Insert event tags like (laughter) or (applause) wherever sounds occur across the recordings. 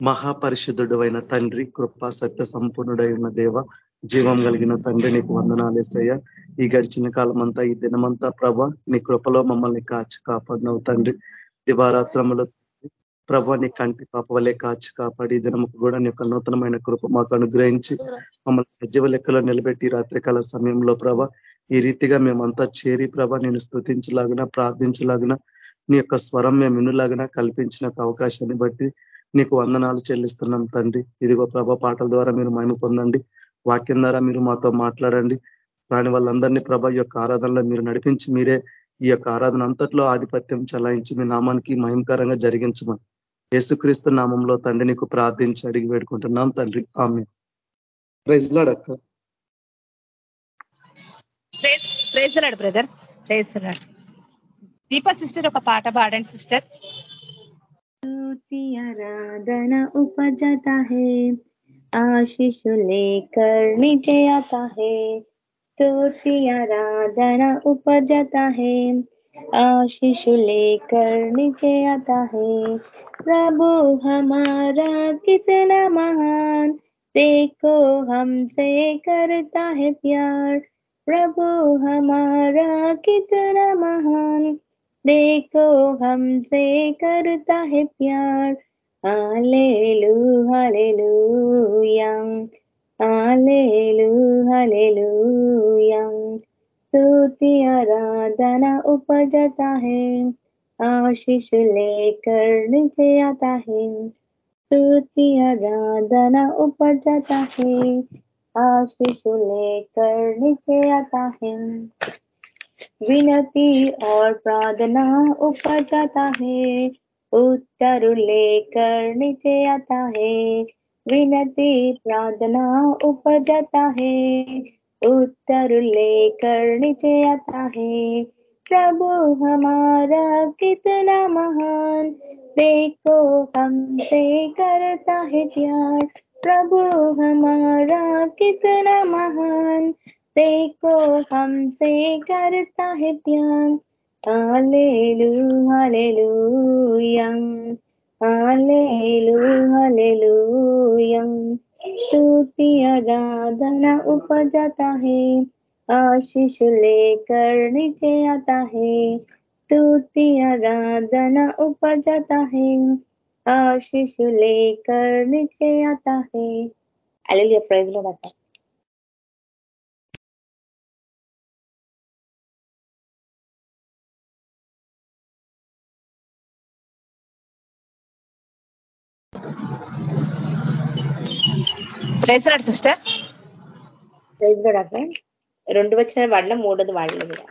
మహాపరిశుద్ధుడు అయిన తండ్రి కృప సత్య సంపూర్ణుడై ఉన్న దేవ జీవం కలిగిన తండ్రి నీకు వందనాలేసయ్యా ఈ గడిచిన కాలం అంతా ఈ దినమంతా ప్రభ నీ కృపలో మమ్మల్ని కాచి కాపాడినవు తండ్రి. దివారాత్రములు ప్రభ నీ కంటి పాప వల్లే కాచి కాపాడి దినముకు కూడా నీ యొక్క నూతనమైన కృప మాకు అనుగ్రహించి మమ్మల్ని సజీవ లెక్కలో నిలబెట్టి రాత్రికాల సమయంలో ప్రభ ఈ రీతిగా మేమంతా చేరి ప్రభ నేను స్థుతించలాగిన ప్రార్థించలాగిన నీ యొక్క స్వరం మేము వినులాగిన కల్పించిన అవకాశాన్ని బట్టి నీకు వందనాలు చెల్లిస్తున్నాం తండ్రి. ఇదిగో ప్రభా పాటల ద్వారా మీరు మహిమ పొందండి. వాక్యం ద్వారా మీరు మాతో మాట్లాడండి. రాని వాళ్ళందరినీ ప్రభ యొక్క ఆరాధనలో మీరు నడిపించి మీరే ఈ యొక్క ఆరాధన అంతట్లో ఆధిపత్యం చలాయించి మీ నామానికి మహిమకరంగా జరిగించమని యేసుక్రీస్తు నామంలో తండ్రి నీకు ప్రార్థించి అడిగి వేడుకుంటున్నాం తండ్రి. ఆమె ప్రైజ్ లాడక్క బ్రదర్. ప్రైజ్ దీప సిస్టర్ ఒక పాట పాడండి సిస్టర్. आराधना उपजता है, आशीष लेकर नीचे आता है। स्तुति आराधना उपजता है, आशीष लेकर नीचे आता है। प्रभु हमारा कितना महान, देखो हमसे करता है प्यार। प्रभु हमारा कितना महान देखो हमसे करता है प्यार। हालेलू हालेलूयम हालेलू हालेलूयम स्तुति, आराधना उपजता है। आशीष लेकर नीचे आता है। स्तुति, आराधना उपजता है। आशीष लेकर नीचे आता है। विनती और प्रार्थना ऊपर जाता है। उत्तर लेकर नीचे आता है। विनती, प्रार्थना ऊपर जाता है। उत्तर लेकर नीचे आता है। प्रभु हमारा कितना महान। देखो हमसे करता है प्यार। प्रभु हमारा कितना महान। देखो हमसे करता है प्यार। हालेलू हालेलूयम हालेलू हालेलूयम स्तुति आराधना ऊपर जाता है, आशीष लेकर नीचे आता है। स्तुति आराधना ऊपर जाता है, आशीष लेकर नीचे आता है। अलेलिया प्राइज लो आता ప్రైజ్ రాడు సిస్టర్. ప్రైజ్ కూడా అక్క. రెండు వచ్చిన వాడిలో మూడోది వాడలేదు కూడా.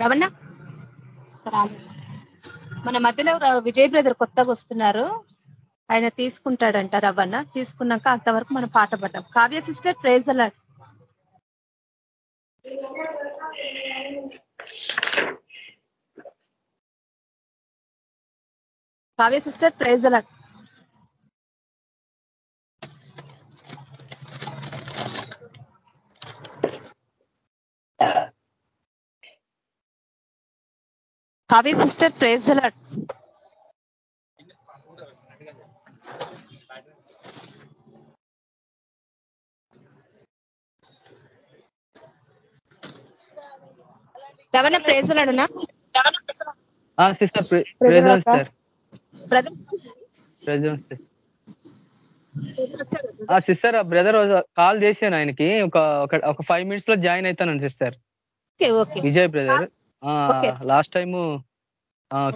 రవణ మన మధ్యలో విజయ్ బ్రదర్ కొత్తగా వస్తున్నారు. ఆయన తీసుకుంటాడంట రవణ. తీసుకున్నాక అంతవరకు మనం పాట పడ్డాం కావ్య సిస్టర్ ప్రేజ్ అలా కావ్య సిస్టర్ ప్రైజ్ అలా కావ్య సిస్టర్ ప్రైజ్ అలా రవణ praise అడునా sister praise sir sister brother call చేశాను ఆయనకి. ఒక ఒక ఫైవ్ మినిట్స్లో జాయిన్ అవుతాను sister Vijay brother last time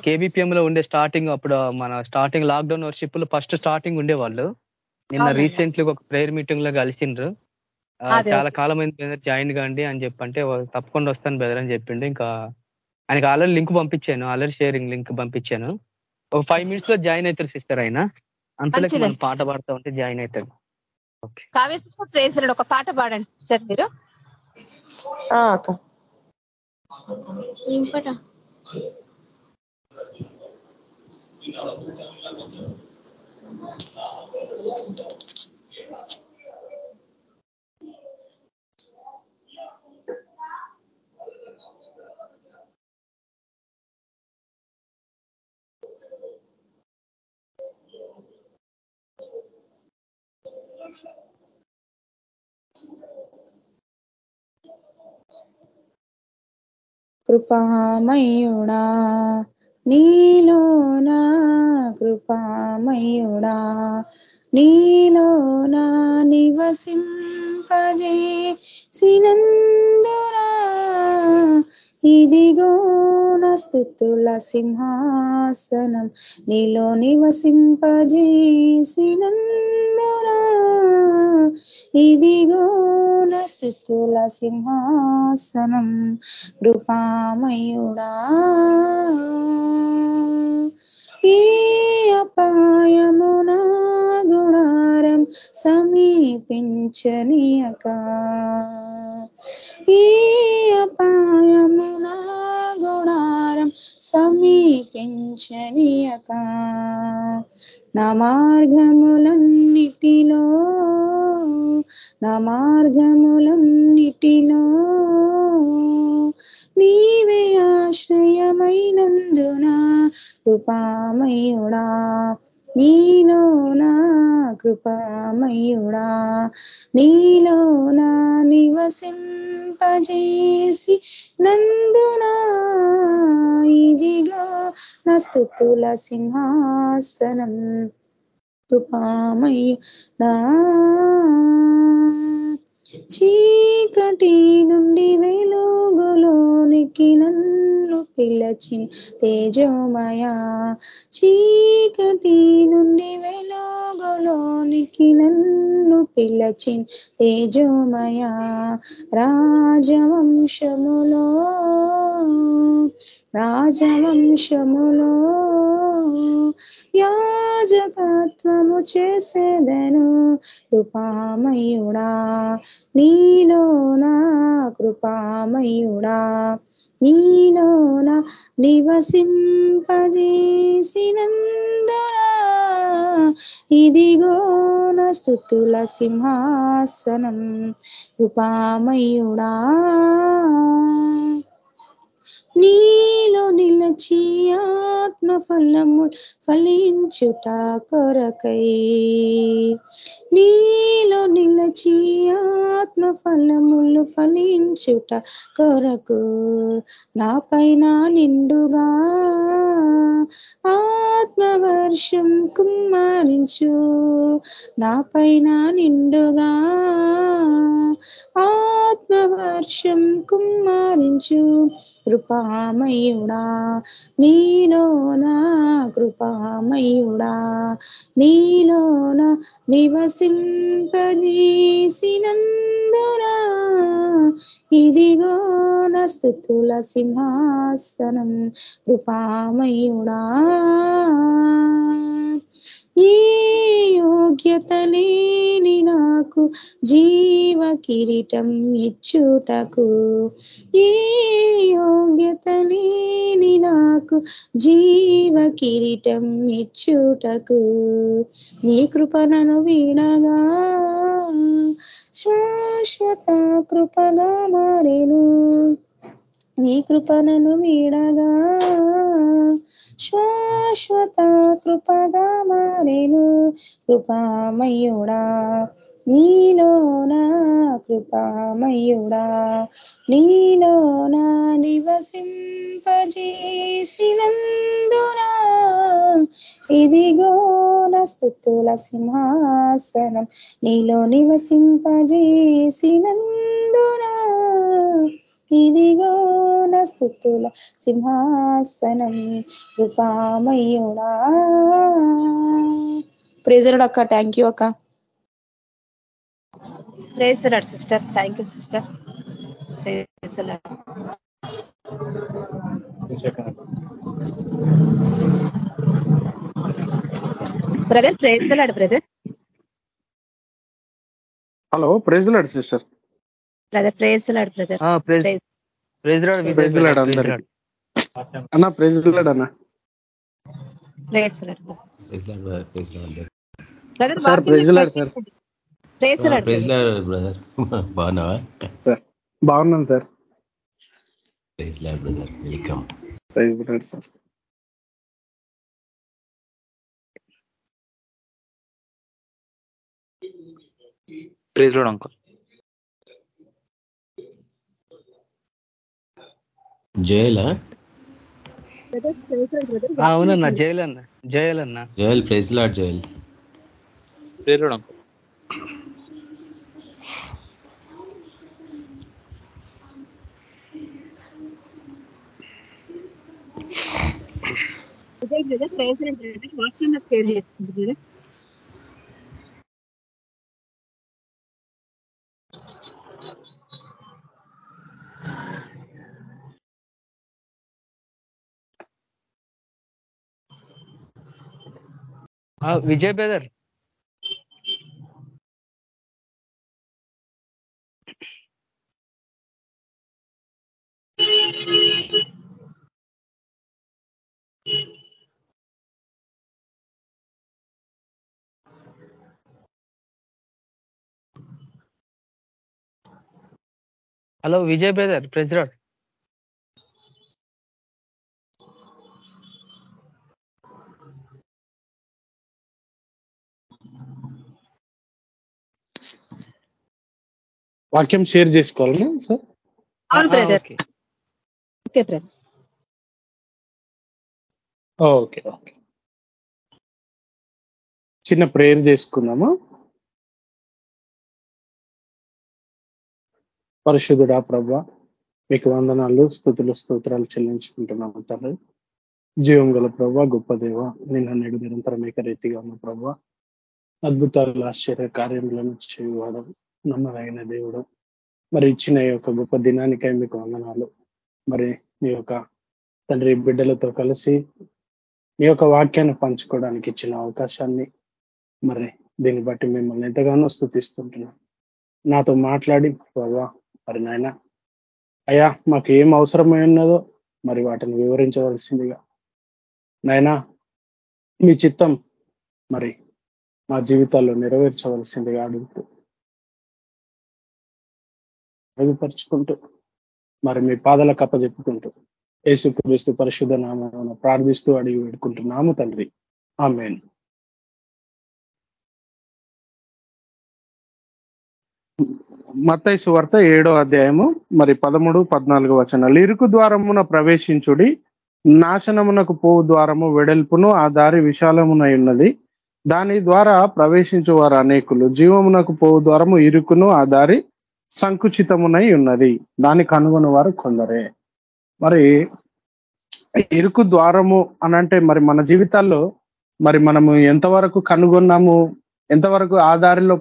KBPM లో ఉండే స్టార్టింగ్ అప్పుడు మన స్టార్టింగ్ లాక్డౌన్ వర్షిప్లో ఫస్ట్ స్టార్టింగ్ ఉండేవాళ్ళు. నిన్న రీసెంట్లీ ఒక ప్రేయర్ మీటింగ్లో కలిసిండ్రు. చాలా కాలం అయింది బ్రదర్ జాయిన్ కాండి అని చెప్పంటే తప్పకుండా వస్తాను బ్రదర్ అని చెప్పిండు. ఇంకా ఆయనకి ఆల్రెడీ లింక్ పంపించాను. ఆల్రెడీ షేరింగ్ లింక్ పంపించాను. ఒక ఫైవ్ మినిట్స్లో జాయిన్ అవుతారు సిస్టర్ ఆయన అంతలోకి మనం పాట పాడుతూ ఉంటే జాయిన్ అవుతాడు ఒక పాట పాడండి సిస్టర్ మీరు. ఏం పాట? కృపామయుడా నీలోనా కృపామయుడా నీలోనా నివసింపజే సినందురా ఇదిగో నా స్థుతుల సింహాసనం నీలో నివసింపజేసినందునా? ఇదిగో నస్తుతుల సింహాసనం కృపామయుడా. ఈ అపాయమున గుణారం సమీపించనీయక. ఈ అపాయమున గుణారం సమీపించనీయక నా మార్గములన్నిటిలో నా మార్గములన్నిటిలో నీవే ఆశ్రయమైనందున కృపామయుడా. నీలో నా కృపామయుడా నీలో నా నివసింపజేసి నందునా ఇదిగా నా స్థుతుల సింహాసనం. కృపామయుడా. చీకటి నుండి వెలుగులోనికి నన్ను పిలచిన తేజోమయ. చీకటి నుండి వెలుగులోనికి నన్ను పిలచిన తేజోమయ. రాజవంశములో రాజవంశములో యాజకత్వము చేసేదను కృపామయుడా. నీలో నా కృపామయుడా నీలో నా నివసింపజేసినందురా ఇదిగో నా స్థుతుల సింహాసనం కృపామయుడా. నీలో నిలచి ఆత్మ ఫలము ఫలించుట కొరకై. నీలో నిలచి ఆత్మ ఫలములు ఫలించుట కొరకు నా పైన నిండుగా ఆత్మవర్షం కుమ్మరించు. నా పైన నిండుగా ఆత్మవర్షం కుమ్మరించు. కృపామయుడా నీలోన కృపామయుడా నీలోన నివసింపజేసినందురా ఇదిగో నా స్థుతుల సింహాసనం కృపామయుడా. ఈ యోగ్యత లేని నాకు జీవ కిరీటం ఇచ్చుటకు. ఈ యోగ్యత లేని నాకు జీవ కిరీటం ఇచ్చుటకు. నీ కృపణను వీణగా శాశ్వత కృపగా మారేను. నీ కృపణను వీడగా శాశ్వత కృపగా మారేను కృపామయుడా. నీలోనా కృపామయుడా. నీలోనా నివసింపజేసినందునా. ఇదిగో నా స్థుతుల సింహాసనం. నీలో నివసింపజేసినందునా. ఇదిగో నా స్థుతుల సింహాసనం కృపామయుడా. ప్రేజరుడు అక్క థ్యాంక్ యూ అక్క. Praise the Lord sister thank you sister praise the Lord brother praise the Lord brother hello praise the Lord sister brother అందరికి. అన్న అన్న. Sir sir praise the Lord brother బాగున్నావా? సార్ బాగున్నాను sir praise Lord brother welcome praise the Lord sir praise Lord uncle జోయలా అవునన్నా జైలు అన్న జైలు అన్న జోయల్. ప్రైజ్ లాడ్ జోయల్ ప్రేరణ ఆ, Vijay brother. Hello Vijay brother president వాక్యం share చేసుకోవాలనా sir okay. Okay brother okay okay. చిన్న ప్రేయర్ చేసుకుందాము? పరిశుద్ధుడా ప్రభ మీకు వందనాలు స్థుతులు స్తోత్రాలు చెల్లించుకుంటున్నాము తండ్రి. జీవం గల ప్రభ గొప్ప దేవ నిన్న నేడు నిరంతరం ఏకరీతిగా ఉన్న ప్రభ అద్భుతాలు ఆశ్చర్య కార్యములను చేయవాడు నమ్మదగిన దేవుడు. మరి ఇచ్చిన ఈ యొక్క గొప్ప దినానికై మీకు వందనాలు. మరి మీ యొక్క తండ్రి బిడ్డలతో కలిసి మీ యొక్క వాక్యాన్ని పంచుకోవడానికి ఇచ్చిన అవకాశాన్ని మరి దీన్ని బట్టి మిమ్మల్ని ఎంతగానో స్థుతిస్తుంటున్నాం. నాతో మాట్లాడి బాబా మరి నాయన అయ్యా మాకు ఏం అవసరమై ఉన్నదో మరి వాటిని వివరించవలసిందిగా. నాయనా మీ చిత్తం మరి మా జీవితాల్లో నెరవేర్చవలసిందిగా అడుగుతూ మెరుగుపరుచుకుంటూ మరి మీ పాదల కప్పజెప్పుకుంటూ యేసుక్రీస్తు పరిశుద్ధ నామమున ప్రార్థిస్తూ అడిగి వేడుకుంటున్నాము తండ్రి. ఆమెన్. మత్తైసు సువార్త ఏడో అధ్యాయము మరి పదమూడు పద్నాలుగు వచనాలు. ఇరుకు ద్వారమున ప్రవేశించుడి నాశనమునకు పోవు ద్వారము వెడల్పును ఆ దారి విశాలమునై ఉన్నది. దాని ద్వారా ప్రవేశించు వారు అనేకులు. జీవమునకు పోవు ద్వారము ఇరుకును ఆ దారి సంకుచితమునై ఉన్నది. దానికి కనుగొని వారు కొందరే. మరి ఇరుకు ద్వారము అనంటే మరి మన జీవితాల్లో మరి మనము ఎంతవరకు కనుగొన్నాము ఎంతవరకు ఆ దారిలో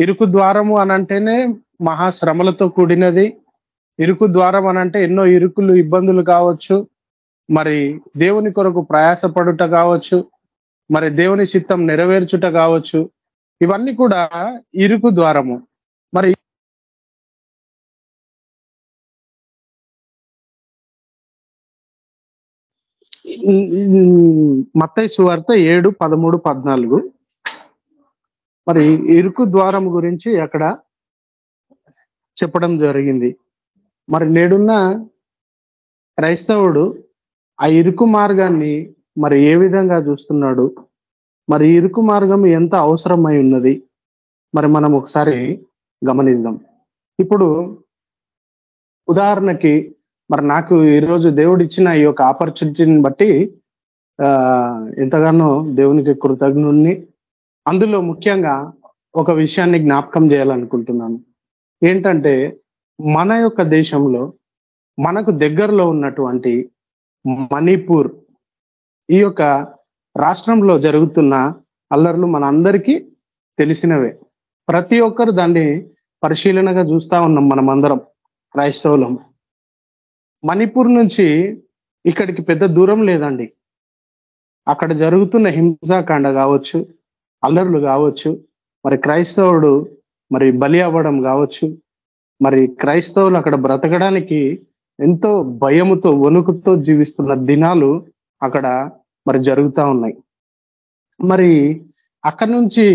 ఇరుకు ద్వారము అనంటేనే మహాశ్రమలతో కూడినది. ఇరుకు ద్వారం అనంటే ఎన్నో ఇరుకులు ఇబ్బందులు కావచ్చు. మరి దేవుని కొరకు ప్రయాసపడుట కావచ్చు. మరి దేవుని చిత్తం నెరవేర్చుట కావచ్చు. ఇవన్నీ కూడా ఇరుకు ద్వారము. మరి మత్తయి సువార్త ఏడు పదమూడు పద్నాలుగు. మరి ఇరుకు ద్వారం గురించి అక్కడ చెప్పడం జరిగింది. మరి నేడున్న క్రైస్తవుడు ఆ ఇరుకు మార్గాన్ని మరి ఏ విధంగా చూస్తున్నాడు? మరి ఇరుకు మార్గం ఎంత అవసరమై ఉన్నది? మరి మనం ఒకసారి గమనిద్దాం. ఇప్పుడు ఉదాహరణకి మరి నాకు ఈరోజు దేవుడు ఇచ్చిన ఈ యొక్క ఆపర్చునిటీని బట్టి ఎంతగానో దేవునికి కృతజ్ఞుణ్ణి. అందులో ముఖ్యంగా ఒక విషయాన్ని జ్ఞాపకం చేయాలనుకుంటున్నాను. ఏంటంటే మన యొక్క దేశంలో మనకు దగ్గరలో ఉన్నటువంటి మణిపూర్ ఈ యొక్క రాష్ట్రంలో జరుగుతున్న అల్లర్లు మన అందరికీ తెలిసినవే. ప్రతి ఒక్కరు దాన్ని పరిశీలనగా చూస్తా ఉన్నాం మనమందరం క్రైస్తవులం. మణిపూర్ నుంచి ఇక్కడికి పెద్ద దూరం లేదండి. అక్కడ జరుగుతున్న హింసాకాండ కావచ్చు అల్లర్లు కావచ్చు మరి క్రైస్తవుడు మరి బలి అవ్వడం కావచ్చు మరి క్రైస్తవులు అక్కడ బ్రతకడానికి ఎంతో భయముతో వణుకుతో జీవిస్తున్న దినాలు అక్కడ మరి జరుగుతూ ఉన్నాయి. మరి అక్కడి నుంచి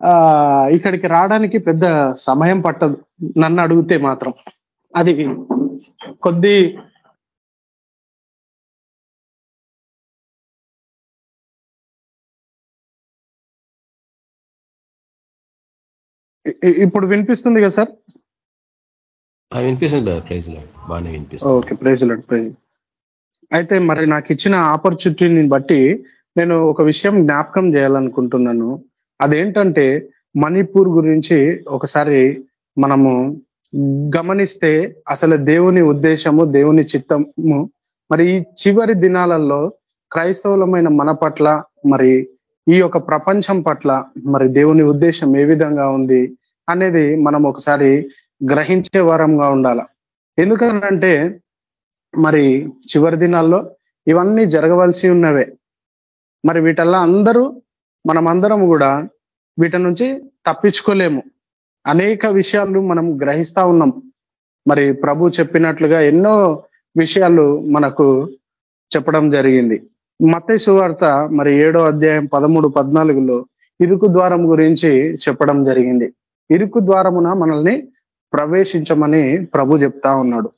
ఆ ఇక్కడికి రావడానికి పెద్ద సమయం పట్టదు. నన్ను అడిగితే మాత్రం. అది కొద్ది ఇప్పుడు వినిపిస్తుంది కదా సార్? వినిపిస్తుంది ప్రైజ్ బాగానే వినిపిస్తుంది. ఓకే ప్రైజ్ లాడ్ ప్రైజ్ అయితే మరి నాకు ఇచ్చిన ఆపర్చునిటీని బట్టి నేను ఒక విషయం జ్ఞాపకం చేయాలనుకుంటున్నాను. అదేంటంటే మణిపూర్ గురించి ఒకసారి మనము గమనిస్తే అసలు దేవుని ఉద్దేశము దేవుని చిత్తము. మరి ఈ చివరి దినాలలో క్రైస్తవులమైన మన పట్ల మరి ఈ యొక్క ప్రపంచం పట్ల మరి దేవుని ఉద్దేశం ఏ విధంగా ఉంది అనేది మనం ఒకసారి గ్రహించే వారంగా ఉండాల. ఎందుకనంటే మరి చివరి దినాల్లో ఇవన్నీ జరగవలసి ఉన్నవే. మరి వీటల్లా అందరూ మనమందరం కూడా వీటి నుంచి తప్పించుకోలేము. అనేక విషయాలు మనం గ్రహిస్తా ఉన్నాం. మరి ప్రభు చెప్పినట్లుగా ఎన్నో విషయాలు మనకు చెప్పడం జరిగింది. మత సువార్త మరి ఏడో అధ్యాయం పదమూడు పద్నాలుగులో ఇరుకు ద్వారం గురించి చెప్పడం జరిగింది. ఇరుకు ద్వారమున మనల్ని ప్రవేశించమని ప్రభు చెప్తా ఉన్నాడు.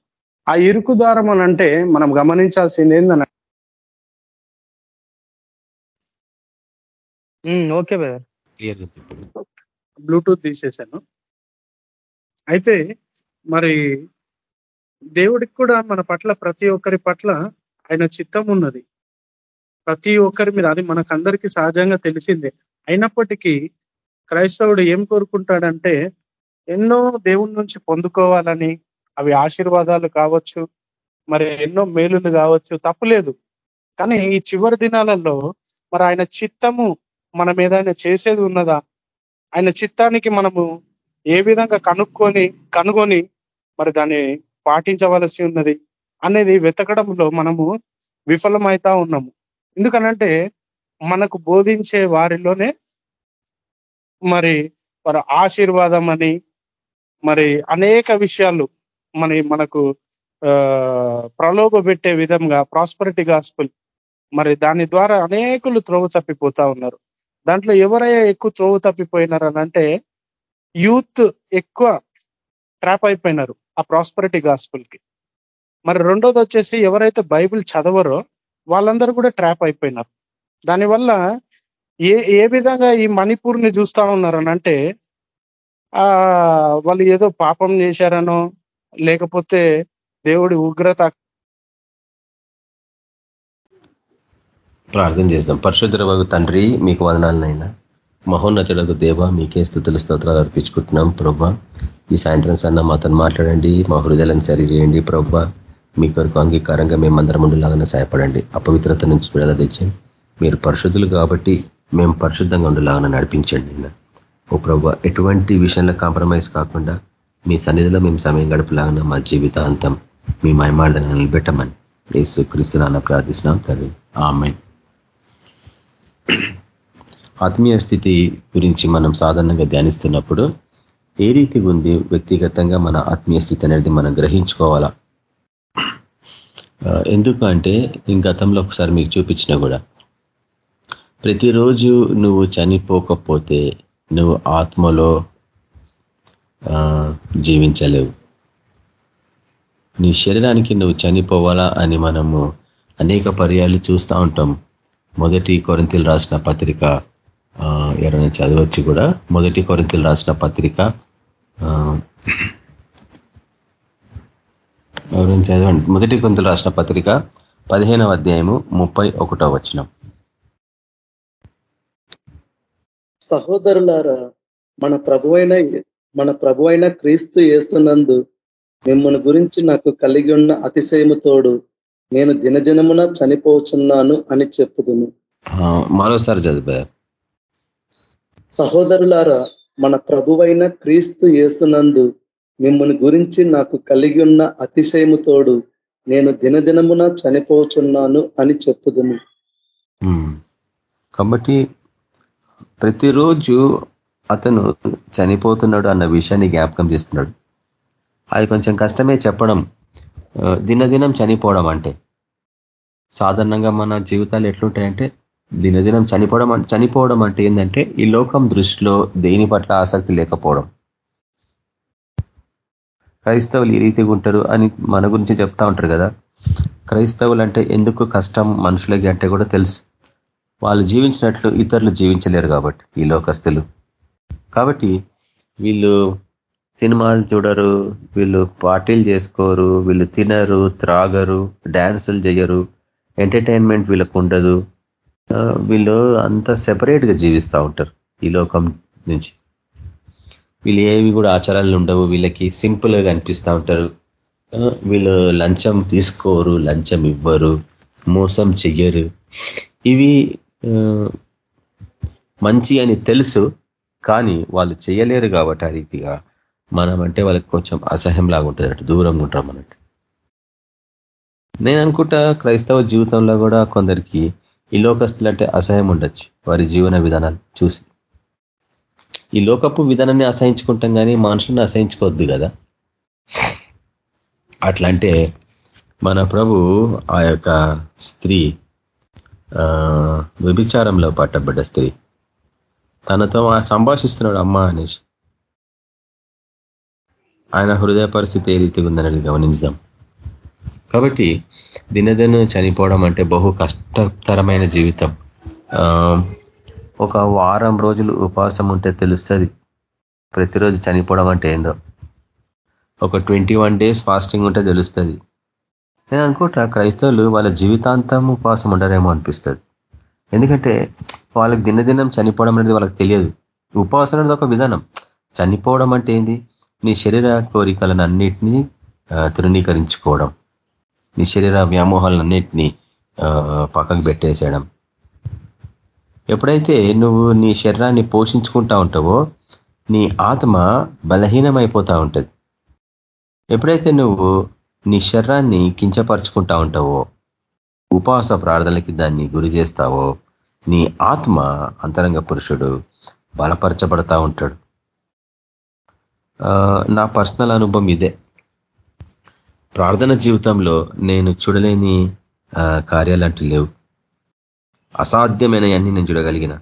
ఆ ఇరుకు ద్వారం అని అంటే మనం గమనించాల్సింది ఏందన ఓకే బ్రదర్. బ్లూటూత్ తీసేశాను అయితే మరి దేవుడికి కూడా మన పట్ల ప్రతి ఒక్కరి పట్ల ఆయన చిత్తం ఉన్నది. ప్రతి ఒక్కరి మీద అది మనకందరికీ సహజంగా తెలిసిందే. అయినప్పటికీ క్రైస్తవుడు ఏం కోరుకుంటాడంటే ఎన్నో దేవుడి నుంచి పొందుకోవాలని అవి ఆశీర్వాదాలు కావచ్చు మరి ఎన్నో మేలులు కావచ్చు తప్పులేదు. కానీ ఈ చివరి దినాలలో మరి ఆయన చిత్తము మన మీద ఆయన చేసేది ఉన్నదా? ఆయన చిత్తానికి మనము ఏ విధంగా కనుక్కొని కనుగొని మరి దాన్ని పాటించవలసి ఉన్నది అనేది వెతకడంలో మనము విఫలమవుతా ఉన్నాము. ఎందుకనంటే మనకు బోధించే వారిలోనే మరి మరి ఆశీర్వాదం అని మరి అనేక విషయాలు మరి మనకు ప్రలోభ పెట్టే విధంగా ప్రాస్పరిటీ గాస్పుల్ మరి దాని ద్వారా అనేకులు త్రోవ తప్పిపోతా ఉన్నారు. దాంట్లో ఎవరైనా ఎక్కువ త్రోవ తప్పిపోయినారు అంటే యూత్ ఎక్కువ ట్రాప్ అయిపోయినారు ఆ ప్రాస్పరిటీ గాస్పుల్కి. మరి రెండోది వచ్చేసి ఎవరైతే బైబిల్ చదవరో వాళ్ళందరూ కూడా ట్రాప్ అయిపోయినారు. దానివల్ల ఏ ఏ విధంగా ఈ మణిపూర్ని చూస్తా ఉన్నారనంటే ఆ వాళ్ళు ఏదో పాపం చేశారనో లేకపోతే దేవుడి ఉగ్రత ప్రార్థన చేద్దాం. పరశుద్ర వగు తండ్రి మీకు వదనాలనైనా. మహోన్నతుడకు దేవ మీకే స్థుతులు స్తోత్రాలు అర్పించుకుంటున్నాం. ప్రభా ఈ సాయంత్రం సన్న మాతను మాట్లాడండి. మా హృదయాలను సరిచేయండి. ప్రభా మీ కొరకు అంగీకారంగా మేమందరం ఉండేలాగానే సహాయపడండి. అపవిత్రత నుంచి విడుదల తెచ్చండి మీరు పరిశుద్ధులు కాబట్టి మేము పరిశుద్ధంగా ఉండేలాగానే నడిపించండి ఓ ప్రభా ఎటువంటి విషయంలో కాంప్రమైజ్ కాకుండా మీ సన్నిధిలో మేము సమయం గడపలాగా మా జీవితాంతం మీ మయమార్దంగా నిలబెట్టమని యేసు క్రీస్తునాన్న ప్రార్థిస్తున్నాం తల్లి ఆమె ఆత్మీయ స్థితి గురించి మనం సాధారణంగా ధ్యానిస్తున్నప్పుడు ఏ రీతి ఉంది? వ్యక్తిగతంగా మన ఆత్మీయ స్థితి అనేది మనం గ్రహించుకోవాలా? ఎందుకు అంటే గతంలో ఒకసారి మీకు చూపించినా కూడా ప్రతిరోజు నువ్వు చనిపోకపోతే నువ్వు ఆత్మలో జీవించలేవు. నీ శరీరానికి నువ్వు చనిపోవాలా అని మనము అనేక పర్యాలు చూస్తూ ఉంటాం. మొదటి కొరింతలు రాసిన పత్రిక ఎవరైనా చదవచ్చు కూడా. మొదటి కొరింతలు రాసిన పత్రిక ఎవరైనా చదవండి. మొదటి కొరింతలు రాసిన పత్రిక పదిహేనవ అధ్యాయము ముప్పై ఒకటో వచనం. సహోదరులారా మన ప్రభు అయిన మన ప్రభు అయిన క్రీస్తు చేస్తున్నందు మిమ్మల్ని గురించి నాకు కలిగి ఉన్న అతిశయముతోడు నేను దినదినమున చనిపోతున్నాను అని చెప్పుదును. మరోసారి చదివారు సహోదరులారా మన ప్రభువైన క్రీస్తు చేస్తున్నందు మిమ్మల్ని గురించి నాకు కలిగి ఉన్న అతిశయముతోడు నేను దినదినమున చనిపోచున్నాను అని చెప్పుదును. కాబట్టి ప్రతిరోజు అతను చనిపోతున్నాడు అన్న విషయాన్ని జ్ఞాపకం చేస్తున్నాడు. అది కొంచెం కష్టమే చెప్పడం దినదినం చనిపోవడం అంటే. సాధారణంగా మన జీవితాలు ఎట్లుంటాయంటే దినదినం చనిపోవడం చనిపోవడం అంటే ఏంటంటే ఈ లోకం దృష్టిలో దేని పట్ల ఆసక్తి లేకపోవడం. క్రైస్తవులు ఈ రీతిగా ఉంటారు అని మన గురించి చెప్తా ఉంటారు కదా. క్రైస్తవులు అంటే ఎందుకు కష్టం మనుషులకి అంటే కూడా తెలుసు. వాళ్ళు జీవించినట్లు ఇతరులు జీవించలేరు కాబట్టి ఈ లోకస్తులు. కాబట్టి వీళ్ళు సినిమాలు చూడరు వీళ్ళు పార్టీలు చేసుకోరు వీళ్ళు తినరు త్రాగరు డ్యాన్సులు చేయరు ఎంటర్టైన్మెంట్ వీళ్ళకు ఉండదు. వీళ్ళు అంతా సెపరేట్గా జీవిస్తూ ఉంటారు ఈ లోకం నుంచి. వీళ్ళు ఏవి కూడా ఆచారాలు ఉండవు వీళ్ళకి సింపుల్గా కనిపిస్తూ ఉంటారు. వీళ్ళు లంచం తీసుకోరు లంచం ఇవ్వరు మోసం చెయ్యరు. ఇవి మంచి అని తెలుసు కానీ వాళ్ళు చేయలేరు కాబట్టి ఆ రీతిగా మనం అంటే వాళ్ళకి కొంచెం అసహ్యం లాగా ఉంటుంది దూరంగా ఉంటాం అన్నట్టు. నేను అనుకుంటా క్రైస్తవ జీవితంలో కూడా కొందరికి ఈ లోకస్తులు అంటే అసహ్యం ఉండొచ్చు వారి జీవన విధానాలు చూసి. ఈ లోకపు విధానాన్ని అసహించుకుంటాం కానీ మనుషులను అసహించుకోవద్దు కదా. అట్లా అంటే మన ప్రభు ఆ యొక్క స్త్రీ వ్యభిచారంలో పట్టబడ్డ స్త్రీ తనతో సంభాషిస్తున్నాడు అమ్మ అనేసి. ఆయన హృదయ పరిస్థితి ఏ రీతిగా ఉందనేది గమనించాం. కాబట్టి దినదిన చనిపోవడం అంటే బహు కష్టతరమైన జీవితం. ఒక వారం రోజులు ఉపవాసం ఉంటే తెలుస్తుంది. ప్రతిరోజు చనిపోవడం అంటే ఏందో. ఒక ట్వంటీ వన్ డేస్ ఫాస్టింగ్ ఉంటే తెలుస్తుంది. నేను అనుకుంటా క్రైస్తవులు వాళ్ళ జీవితాంతం ఉపవాసం ఉండరేమో అనిపిస్తుంది. ఎందుకంటే వాళ్ళకి దినదినం చనిపోవడం అనేది వాళ్ళకి తెలియదు. ఉపవాసం అనేది ఒక విధానం. చనిపోవడం అంటే ఏంది? నీ శరీర కోరికలను అన్నిటినీ తృణీకరించుకోవడం. నీ శరీర వ్యామోహాలన్నిటినీ పక్కకు పెట్టేసేయడం. ఎప్పుడైతే నువ్వు నీ శరీరాన్ని పోషించుకుంటా ఉంటావో నీ ఆత్మ బలహీనమైపోతూ ఉంటుంది. ఎప్పుడైతే నువ్వు నీ శరీరాన్ని కించపరుచుకుంటా ఉంటావో ఉపవాస ప్రార్థనలకి దాన్ని గురి చేస్తావో నీ ఆత్మ అంతరంగ పురుషుడు బలపరచబడతా ఉంటాడు. నా పర్సనల్ అనుభవం ఇదే. ప్రార్థన జీవితంలో నేను చూడలేని కార్యాలంటూ లేవు. అసాధ్యమైనవన్నీ నేను చూడగలిగిన.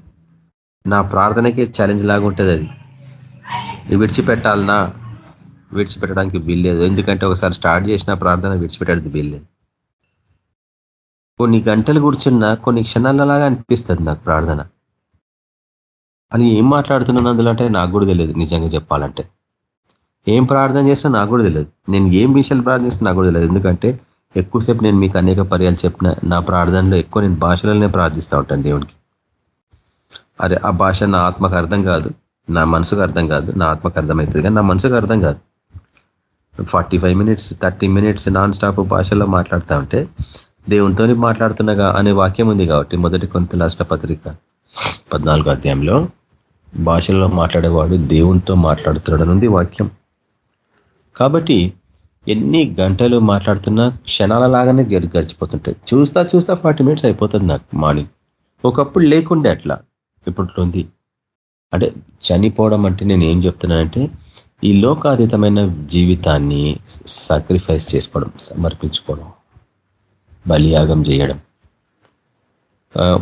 నా ప్రార్థనకే ఛాలెంజ్ లాగా ఉంటుంది అది. విడిచిపెట్టాలనా? విడిచిపెట్టడానికి వీల్లేదు. ఎందుకంటే ఒకసారి స్టార్ట్ చేసిన ప్రార్థన విడిచిపెట్టడానికి వీల్లేదు. కొన్ని గంటలు కూర్చున్నా కొన్ని క్షణాలలాగా అనిపిస్తుంది నాకు ప్రార్థన. అని ఏం మాట్లాడుతున్నాను అందులో అంటే నాకు కూడా తెలియదు నిజంగా చెప్పాలంటే. ఏం ప్రార్థన చేసినా నాకు కూడా తెలియదు. నేను ఏం విషయాలు ప్రార్థన చేసినా నాకు కూడా తెలియదు. ఎందుకంటే ఎక్కువసేపు నేను మీకు అనేక పర్యాలు చెప్పిన నా ప్రార్థనలో ఎక్కువ నేను భాషలనే ప్రార్థిస్తూ ఉంటాను దేవుడికి అరే ఆ భాష నా ఆత్మకు అర్థం కాదు. నా మనసుకు అర్థం కాదు. నా ఆత్మకు అర్థమవుతుంది కానీ నా మనసుకు అర్థం కాదు. Forty minutes thirty minutes non stop భాషలో మాట్లాడుతూ ఉంటే దేవునితో మాట్లాడుతున్నగా అనే వాక్యం ఉంది కాబట్టి మొదటి కొంత రాష్ట్రపత్రిక పద్నాలుగో అధ్యాయంలో భాషల్లో మాట్లాడేవాడు దేవునితో మాట్లాడుతున్నాడనుంది వాక్యం. కాబట్టి ఎన్ని గంటలు మాట్లాడుతున్నా క్షణాల లాగానే గడిచిపోతుంటాయి. చూస్తా చూస్తా ఫార్టీ మినిట్స్ అయిపోతుంది నాకు మార్నింగ్. ఒకప్పుడు లేకుండే అట్లా. ఇప్పట్లో అంటే చనిపోవడం అంటే నేను ఏం చెప్తున్నానంటే ఈ లోకాతీతమైన జీవితాన్ని సాక్రిఫైస్ చేసుకోవడం సమర్పించుకోవడం. బలియాగం చేయడం.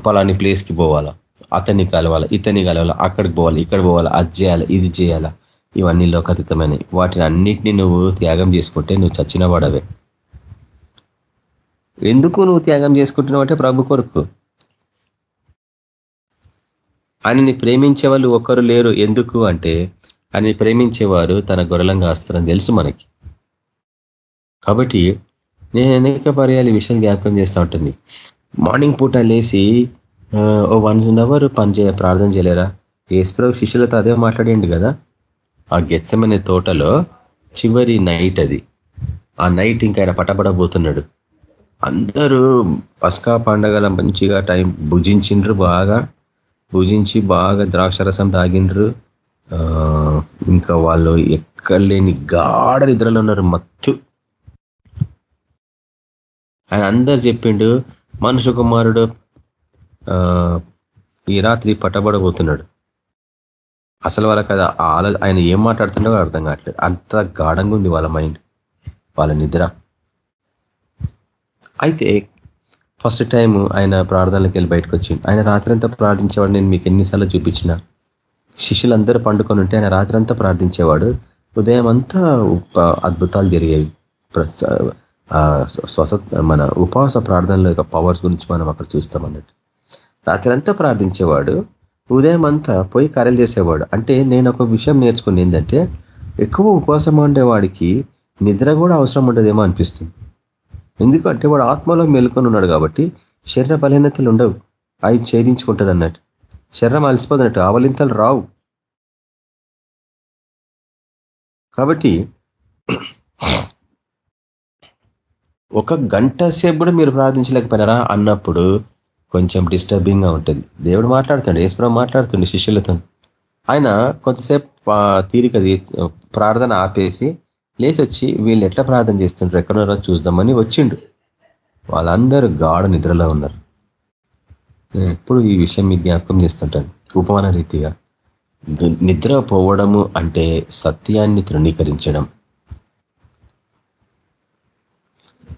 పలాని ప్లేస్కి పోవాలా అతన్ని కలవాలా ఇతన్ని కలవాలా అక్కడికి పోవాలి ఇక్కడ పోవాలా అది చేయాలా ఇది చేయాలా ఇవన్నీ లోకాతీతమైనవి వాటిని అన్నిటినీ నువ్వు త్యాగం చేసుకుంటే నువ్వు చచ్చిన వాడవే. ఎందుకు నువ్వు త్యాగం చేసుకుంటున్నావు అంటే ప్రభు కొరకు? ఆయనని ప్రేమించే వాళ్ళు ఒక్కరు లేరు. ఎందుకు అంటే ఆయనని ప్రేమించేవారు తన గొర్రెలంగా వస్తారని తెలుసు మనకి. కాబట్టి నేను అనేక పర్యాలు విషయాలు జ్ఞాపకం చేస్తూ ఉంటుంది. మార్నింగ్ పూట లేచి ఓ వన్ అవర్ పని చేయ ప్రార్థన చేయలేరా? ఏసుప్రభు శిష్యులతో అదే మాట్లాడండి కదా? ఆ గెచ్చమనే తోటలో చివరి నైట్ అది. ఆ నైట్ ఇంకా ఆయన పటపడబోతున్నాడు. అందరూ పస్కా పండగల మంచిగా టైం భుజించిండ్రు బాగా. భుజించి బాగా ద్రాక్షరసం తాగిండ్రు. ఇంకా వాళ్ళు ఎక్కడ లేని గాఢ నిద్రలో ఉన్నారు. మత్తు ఆయన అందరు చెప్పిండు మనుషు కుమారుడు ఈ రాత్రి పట్టబడబోతున్నాడు. అసలు వాళ్ళకి అది ఆలో ఆయన ఏం మాట్లాడుతుండో అర్థం కావట్లేదు. అంత గాఢంగా ఉంది వాళ్ళ మైండ్ వాళ్ళ నిద్ర. అయితే ఫస్ట్ టైం ఆయన ప్రార్థనలకు వెళ్ళి బయటకు వచ్చింది ఆయన రాత్రి అంతా ప్రార్థించేవాడు నేను మీకు ఎన్నిసార్లు చూపించిన. శిష్యులందరూ పండుకొని ఉంటే ఆయన రాత్రి అంతా ప్రార్థించేవాడు. ఉదయం అంతా అద్భుతాలు జరిగేవి. స్వస మన ఉపవాస ప్రార్థనలో యొక్క పవర్స్ గురించి మనం అక్కడ చూస్తాం అన్నట్టు. రాత్రి అంతా ప్రార్థించేవాడు ఉదయం అంతా పోయి కార్యలు చేసేవాడు. అంటే నేను ఒక విషయం నేర్చుకుని ఏంటంటే ఎక్కువ ఉపవాసం ఉండేవాడికి నిద్ర కూడా అవసరం ఉండదేమో అనిపిస్తుంది. ఎందుకంటే వాడు ఆత్మలో మేలుకొని ఉన్నాడు కాబట్టి శరీర బలహీనతలు ఉండవు. అవి ఛేదించుకుంటుంది అన్నట్టు. శరీరం అలసిపోతున్నట్టు ఆవలింతలు రావు. కాబట్టి ఒక గంట సేపు కూడా మీరు ప్రార్థించలేకపోయినారా అన్నప్పుడు కొంచెం డిస్టర్బింగ్గా ఉంటుంది. దేవుడు మాట్లాడుతుండే ఈశ్వరం మాట్లాడుతుండే శిష్యులతో. ఆయన కొంతసేపు తీరికది ప్రార్థన ఆపేసి లేచి వచ్చి వీళ్ళు ఎట్లా ప్రార్థన చేస్తుంటారు ఎక్కడున్నారో చూద్దామని వచ్చిండు. వాళ్ళందరూ గాఢ నిద్రలో ఉన్నారు. నేను ఎప్పుడు ఈ విషయం మీ జ్ఞాపకం చేస్తుంటాను ఉపమాన రీతిగా. నిద్ర పోవడము అంటే సత్యాన్ని తృణీకరించడం.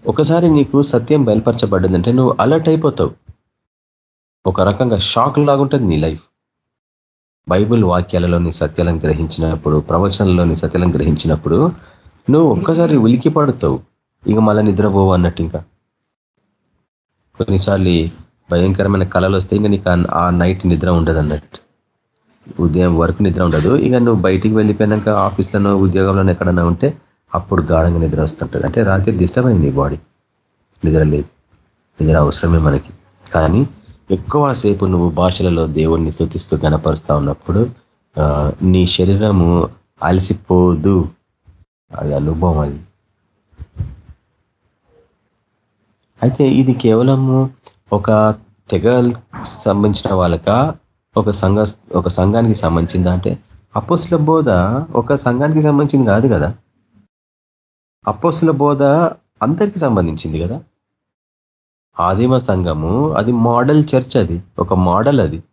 ఒకసారి నీకు సత్యం బయలుపరచబడ్డదంటే నువ్వు అలర్ట్ అయిపోతావు. ఒక రకంగా షాక్ లాగుంటుంది నీ లైఫ్. బైబుల్ వాక్యాలలోని సత్యాలను గ్రహించినప్పుడు ప్రవచనంలోని సత్యాలను గ్రహించినప్పుడు నువ్వు ఒక్కసారి ఉలికి పడుతావు. ఇక మళ్ళీ నిద్రపోవు అన్నట్టు ఇంకా. కొన్నిసార్లు భయంకరమైన కళలు వస్తే ఇంకా నీకు ఆ నైట్ నిద్ర ఉండదు అన్నట్టు. ఉదయం వరకు నిద్ర ఉండదు. ఇక నువ్వు బయటికి వెళ్ళిపోయినాక ఆఫీస్లోనో ఉద్యోగంలోనో ఎక్కడన్నా ఉంటే అప్పుడు గాఢంగా నిద్ర వస్తుంటుంది అంటే రాత్రి డిస్టర్బ్ అయింది బాడీ. నిద్ర లేదు. నిద్ర అవసరమే మనకి. కానీ ఎక్కువసేపు నువ్వు భాషలలో దేవుణ్ణి శృతిస్తూ గనపరుస్తూ ఉన్నప్పుడు నీ శరీరము అలసిపోదు. అది అనుభవం అది. అయితే ఇది కేవలము ఒక తెగ సంబంధించిన వాళ్ళక ఒక సంఘ ఒక సంఘానికి సంబంధించిందా? అంటే అపోస్ల బోధ ఒక సంఘానికి సంబంధించింది కాదు కదా. అపోస్ల బోధ అందరికీ సంబంధించింది కదా? ఆదిమ సంఘము అది మోడల్ చర్చ్ అది ఒక మోడల్ అది.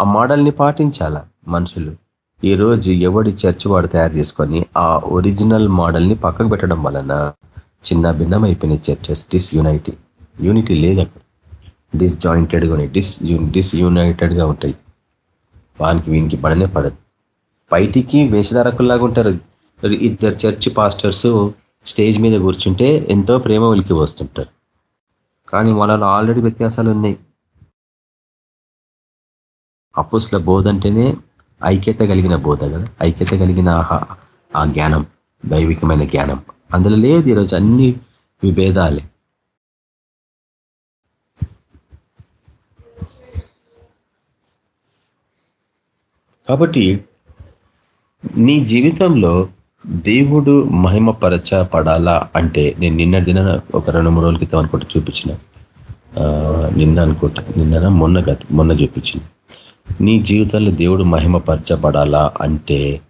ఆ మోడల్ని పాటించాల మనుషులు? ఈరోజు ఎవడి చర్చ్ వాడు తయారు చేసుకొని ఆ ఒరిజినల్ మోడల్ని పక్కకు పెట్టడం వలన చిన్న భిన్నమైపోయినాయి చర్చెస్ డిస్ యునైటీ యూనిటీ లేదు అక్కడ. డిస్జాయింటెడ్గా ఉన్నాయి డిస్ డిస్ యూనైటెడ్గా ఉంటాయి. వానికి వీనికి పడనే పడదు. బయటికి వేషధారకుల్లాగా ఉంటారు. ఇద్దరు చర్చ్ పాస్టర్స్ స్టేజ్ మీద కూర్చుంటే ఎంతో ప్రేమ ఉలికి వస్తుంటారు కానీ వాళ్ళలో ఆల్రెడీ వ్యత్యాసాలు ఉన్నాయి. అప్పుస్ల బోధ అంటేనే ఐక్యత కలిగిన బోధ కదా? ఐక్యత కలిగిన ఆ జ్ఞానం దైవికమైన జ్ఞానం. అందులో లేదు ఈరోజు అన్ని విభేదాలే. కాబట్టి నీ జీవితంలో దేవుడు మహిమపరచ పడాలా అంటే నేను నిన్న దిన ఒక రెండు మూడు రోజుల క్రితం అనుకుంటా చూపించిన నిన్న అనుకుంటా నిన్న మొన్న గత మొన్న చూపించింది నీ జీవితంలో దేవుడు మహిమపరచబడాలా అంటే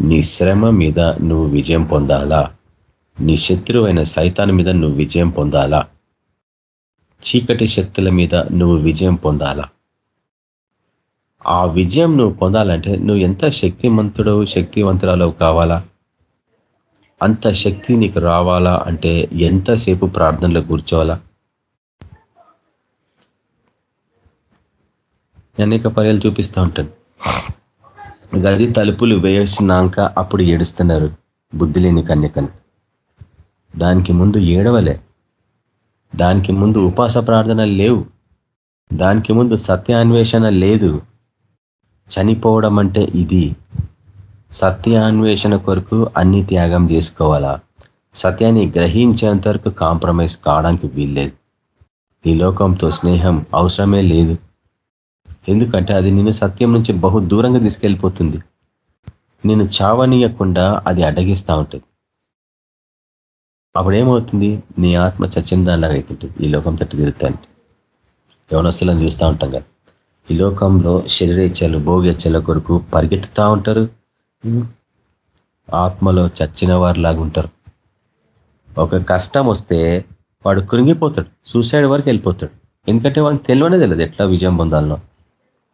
నీ శ్రమ మీద నువ్వు విజయం పొందాలా? నీ శత్రువైన సైతాన్ మీద నువ్వు విజయం పొందాలా? చీకటి శక్తుల మీద నువ్వు విజయం పొందాలా? ఆ విజయం నువ్వు పొందాలంటే నువ్వు ఎంత శక్తిమంతుడవు శక్తివంతురాలవు కావాలా? అంత శక్తి నీకు రావాలా? అంటే ఎంతసేపు ప్రార్థనలో కూర్చోవాలా? అనేక పర్యాలు చూపిస్తూ ఉంటాను. గది తలుపులు వేసినాక అప్పుడు ఏడుస్తున్నారు బుద్ధి లేని కన్యకలు. దానికి ముందు ఏడవలే. దానికి ముందు ఉపాస ప్రార్థన లేవు. దానికి ముందు సత్యాన్వేషణ లేదు. చనిపోవడం అంటే ఇది. సత్యాన్వేషణ కొరకు అన్ని త్యాగం చేసుకోవాలా? సత్యాన్ని గ్రహించేంత వరకు కాంప్రమైజ్ కావడానికి వీల్లేదు. ఈ లోకంతో స్నేహం అవసరమే లేదు. ఎందుకంటే అది నిన్ను సత్యం నుంచి బహు దూరంగా తీసుకెళ్ళిపోతుంది. నేను చావనీయకుండా అది అడ్డగిస్తూ ఉంటుంది. అప్పుడేమవుతుంది? నీ ఆత్మ చచ్చిన దానిలాగా అవుతుంటుంది ఈ లోకం తట్టు తిరుగుతాను యవనస్తులను చూస్తూ ఉంటాం కదా. ఈ లోకంలో శరీరేచ్ఛలు భోగేచ్ఛల కొరకు పరిగెత్తుతూ ఉంటారు. ఆత్మలో చచ్చిన వారిలాగా ఉంటారు ఒక కష్టం వస్తే వాడు కృంగిపోతాడు సూసైడ్ వరకు వెళ్ళిపోతాడు. ఎందుకంటే వాడికి తెలియనే తెలియదు ఎట్లా విజయం పొందాలనో.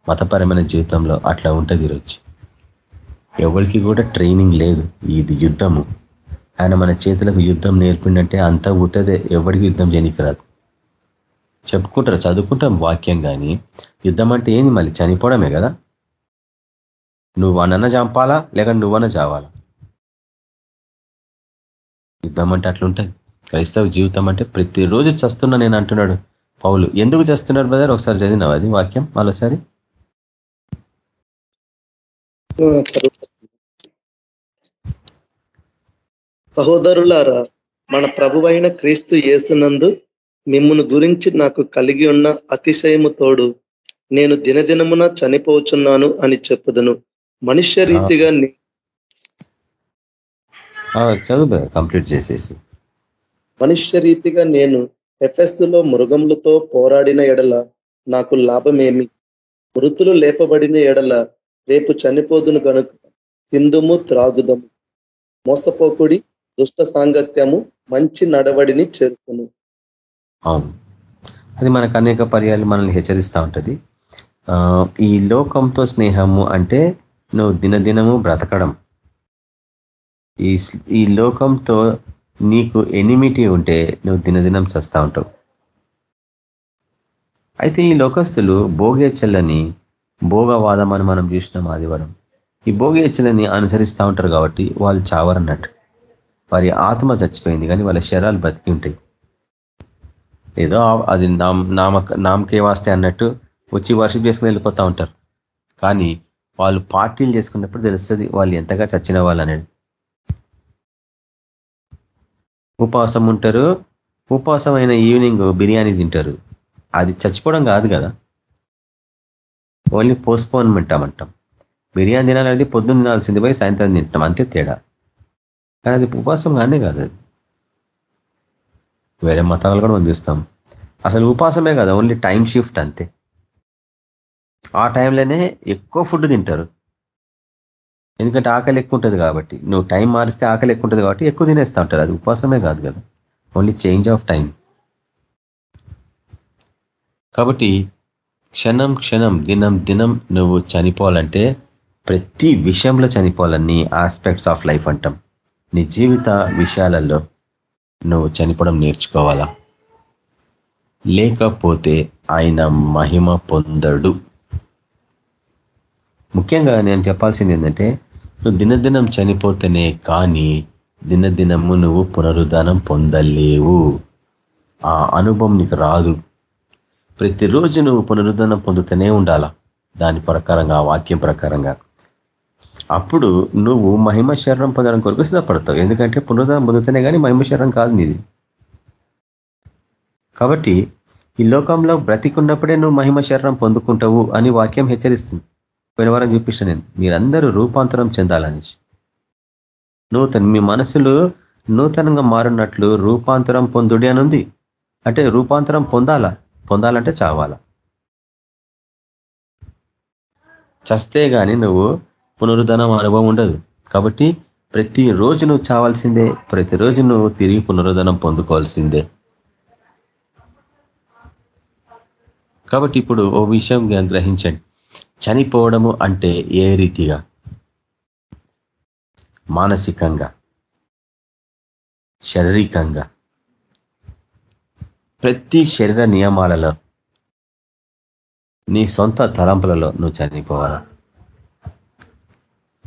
మతపరమైన జీవితంలో అట్లా ఉంటుంది ఈరోజు. ఎవరికి కూడా ట్రైనింగ్ లేదు ఇది యుద్ధము. ఆయన మన చేతులకు యుద్ధం నేర్పిండంటే అంత ఉతదే ఎవరికి యుద్ధం చేయనికి రాదు చెప్పుకుంటారు చదువుకుంటాం వాక్యం కానీ యుద్ధం అంటే ఏంది మళ్ళీ? చనిపోవడమే కదా? నువ్వు అన్న చంపాలా? లేక నువ్వన్న చావాలా? యుద్ధం అంటే అట్లుంటుంది. క్రైస్తవ జీవితం అంటే ప్రతిరోజు చస్తున్నా నేను అంటున్నాడు పౌలు. ఎందుకు చేస్తున్నారు బ్రదర్ ఒకసారి చదివినావు అది వాక్యం? మరోసారి. సహోదరులారా మన ప్రభువైన క్రీస్తు యేసునందు మిమ్మును గురించి నాకు కలిగి ఉన్న అతిశయము తోడు నేను దినదినమున చనిపోచున్నాను అని చెప్పుదును. మనుష్య రీతిగా చదువు కంప్లీట్ చేసేసి. మనుష్య రీతిగా నేను ఎఫెస్లో మృగములతో పోరాడిన ఎడల నాకు లాభమేమి? మృతులు లేపబడిన ఎడల రేపు చనిపోదును కనుక తిందుము త్రాగుదము. మోసపోకుడి దుష్ట సాంగత్యము మంచి నడవడిని చేరుకును. అవును. అది మనకు అనేక పర్యాలు మనల్ని హెచ్చరిస్తూ ఉంటుంది. ఈ లోకంతో స్నేహము అంటే నువ్వు దినదినము బ్రతకడం. ఈ ఈ లోకంతో నీకు ఎనిమిటీ ఉంటే నువ్వు దినదినం చేస్తూ ఉంటావు. అయితే ఈ లోకస్తులు భోగేచ్చలని భోగవాదం అని మనం చూసినాం ఆదివారం. ఈ భోగేచ్చలని అనుసరిస్తూ ఉంటారు కాబట్టి వాళ్ళు చావరన్నట్టు. వారి ఆత్మ చచ్చిపోయింది కానీ వాళ్ళ శరాలు బతికి ఉంటాయి. ఏదో అది నామ నామకే వాస్తే అన్నట్టు వచ్చి వర్షిప్ చేసుకుని వెళ్ళిపోతూ ఉంటారు. కానీ వాళ్ళు పార్టీలు చేసుకున్నప్పుడు తెలుస్తుంది వాళ్ళు ఎంతగా చచ్చిన వాళ్ళు ఉపవాసం ఉంటారు. ఉపవాసం అయిన ఈవినింగ్ బిర్యానీ తింటారు. అది చచ్చిపోవడం కాదు కదా. ఓన్లీ పోస్ట్పోన్మెంట్ అంటాం. బిర్యానీ తినాలనేది పొద్దున్న తినాల్సింది పోయి సాయంత్రం తింటాం. అంతే తేడా. కానీ అది ఉపవాసం కానీ కాదు అది. వేరే మతాలు కూడా మనం చూస్తాం. అసలు ఉపవాసమే కదా ఓన్లీ టైం షిఫ్ట్ అంతే. ఆ టైంలోనే ఎక్కువ ఫుడ్ తింటారు. ఎందుకంటే ఆకలి ఎక్కువ ఉంటుంది కాబట్టి. నువ్వు టైం మారిస్తే ఆకలి ఎక్కువ ఉంటుంది కాబట్టి ఎక్కువ తినేస్తూ ఉంటారు. అది ఉపవాసమే కాదు కదా. ఓన్లీ చేంజ్ ఆఫ్ టైం కాబట్టి క్షణం క్షణం దినం దినం నువ్వు చనిపోవాలంటే ప్రతి విషయంలో చనిపోవాలని ఆస్పెక్ట్స్ ఆఫ్ లైఫ్ అంటాం. నీ జీవిత విషయాలలో నువ్వు చనిపోవడం నేర్చుకోవాలా? లేకపోతే ఆయన మహిమ పొందడు. ముఖ్యంగా నేను చెప్పాల్సింది ఏంటంటే నువ్వు దినదినం చనిపోతేనే కానీ దినదినము నువ్వు పునరుద్ధానం పొందలేవు. ఆ అనుభవం నీకు రాదు. ప్రతిరోజు నువ్వు పునరుద్ధానం పొందుతూనే ఉండాలా. దాని ప్రకారంగా ఆ వాక్యం ప్రకారంగా. అప్పుడు నువ్వు మహిమ శరణం పొందడం కొరకు సిద్ధపడతావు. ఎందుకంటే పునరుద్ధానం పొందుతూనే కానీ మహిమ శరణం కాదు నీది. కాబట్టి ఈ లోకంలో బ్రతికున్నప్పుడే నువ్వు మహిమ శరణం పొందుకుంటావు అని వాక్యం హెచ్చరిస్తుంది. పోయిన వారం చూపించిన నేను. మీరందరూ రూపాంతరం చెందాలని. నూతన మీ మనసులు నూతనంగా మారినట్లు రూపాంతరం పొందుడి అని ఉంది అంటే రూపాంతరం పొందాలా? పొందాలంటే చావాలా? చస్తే కానీ నువ్వు పునరుద్ధనం అనుభవం ఉండదు. కాబట్టి ప్రతిరోజు నువ్వు చావాల్సిందే. ప్రతిరోజు నువ్వు తిరిగి పునరుద్ధనం పొందుకోవాల్సిందే. కాబట్టి ఇప్పుడు ఓ విషయం గ్రహించండి. చనిపోవడము అంటే ఏ రీతిగా? మానసికంగా? శారీరకంగా? ప్రతి శరీర నియమాలలో నీ సొంత తలంపులలో నువ్వు చనిపోవాలా?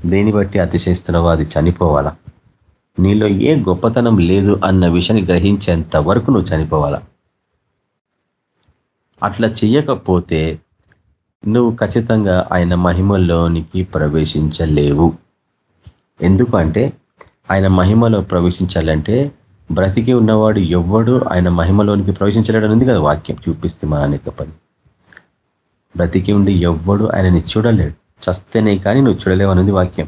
దేని బట్టి అతిశయిస్తున్నావో అది చనిపోవాలా? నీలో ఏ గొప్పతనం లేదు అన్న విషయాన్ని గ్రహించేంత వరకు నువ్వు చనిపోవాలా? అట్లా చెయ్యకపోతే నువ్వు ఖచ్చితంగా ఆయన మహిమలోనికి ప్రవేశించలేవు. ఎందుకు అంటే ఆయన మహిమలో ప్రవేశించాలంటే బ్రతికి ఉన్నవాడు ఎవ్వడు ఆయన మహిమలోనికి ప్రవేశించలేడని ఉంది కదా వాక్యం. చూపిస్తే మన అనేక పని. బ్రతికి ఉండి ఎవ్వడు ఆయనని చూడలేడు. చస్తేనే కానీ నువ్వు చూడలేవు అనేది వాక్యం.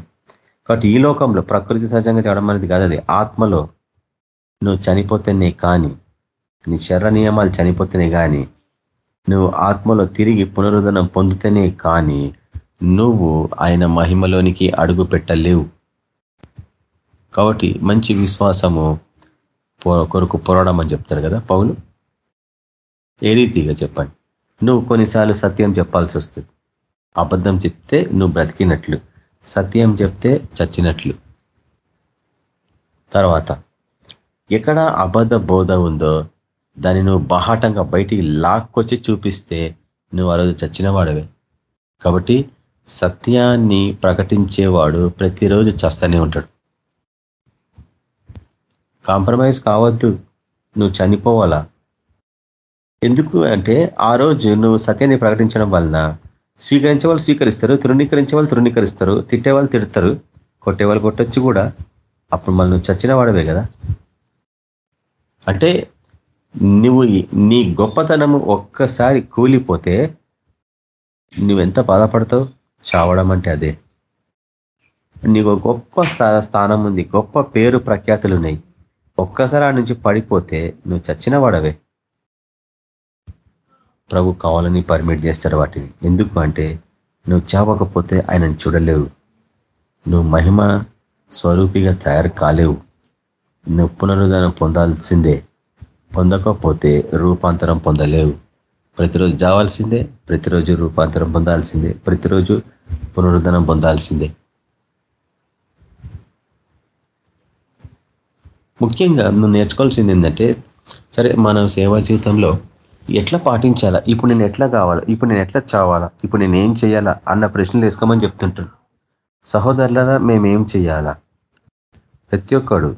కాబట్టి ఈ లోకంలో ప్రకృతి సహజంగా చేయడం అనేది కాదు అది. ఆత్మలో నువ్వు చనిపోతేనే కానీ నీ శర్ర నియమాలు చనిపోతేనే కానీ నువ్వు ఆత్మలో తిరిగి పునరుద్ధనం పొందితేనే కానీ నువ్వు ఆయన మహిమలోనికి అడుగు పెట్టలేవు. కాబట్టి మంచి విశ్వాసము కొరకు పోరాడమని అని చెప్తారు కదా పౌలు? ఏ రీతిగా చెప్పండి? నువ్వు కొన్నిసార్లు సత్యం చెప్పాల్సి వస్తుంది. అబద్ధం చెప్తే నువ్వు బ్రతికినట్లు సత్యం చెప్తే చచ్చినట్లు. తర్వాత ఎక్కడ అబద్ధ బోధ ఉందో దాన్ని నువ్వు బహాటంగా బయటికి లాక్కొచ్చి చూపిస్తే నువ్వు ఆ రోజు చచ్చిన వాడవే కాబట్టి సత్యాన్ని ప్రకటించేవాడు ప్రతిరోజు చస్తూనే ఉంటాడు. కాంప్రమైజ్ కావద్దు. నువ్వు చనిపోవాలా? ఎందుకు అంటే ఆ రోజు నువ్వు సత్యాన్ని ప్రకటించడం వలన స్వీకరించే వాళ్ళు స్వీకరిస్తారు తృణీకరించే వాళ్ళు తృణీకరిస్తారు తిట్టే వాళ్ళు తిడతారు కొట్టే వాళ్ళు కొట్టొచ్చు కూడా. అప్పుడు మళ్ళీ నువ్వు చచ్చిన వాడవే కదా. అంటే నువ్వు నీ గొప్పతనము ఒక్కసారి కూలిపోతే నువ్వెంత బాధపడతావు? చావడం అంటే అదే. నీకు గొప్ప స్థానం ఉంది గొప్ప పేరు ప్రఖ్యాతులు ఉన్నాయి. ఒక్కసారి ఆ నుంచి పడిపోతే నువ్వు చచ్చిన వాడవే. ప్రభు కావాలని పర్మిట్ చేస్తారు వాటిని. ఎందుకు అంటే నువ్వు చావకపోతే ఆయనను చూడలేవు. నువ్వు మహిమ స్వరూపిగా తయారు కాలేవు. నువ్వు పునరుద్ధరణ పొందాల్సిందే. పొందకపోతే రూపాంతరం పొందలేవు. ప్రతిరోజు జావాల్సిందే ప్రతిరోజు రూపాంతరం పొందాల్సిందే ప్రతిరోజు పునరుద్ధనం పొందాల్సిందే. ముఖ్యంగా నువ్వు నేర్చుకోవాల్సింది ఏంటంటే సరే మన సేవా జీవితంలో ఎట్లా పాటించాలా? ఇప్పుడు నేను ఎట్లా కావాలా? ఇప్పుడు నేను ఎట్లా చావాలా? ఇప్పుడు నేను ఏం చేయాలా? అన్న ప్రశ్నలు వేసుకోమని చెప్తుంటాను. సహోదరులరా మేమేం చేయాలా? ప్రతి ఒక్కడు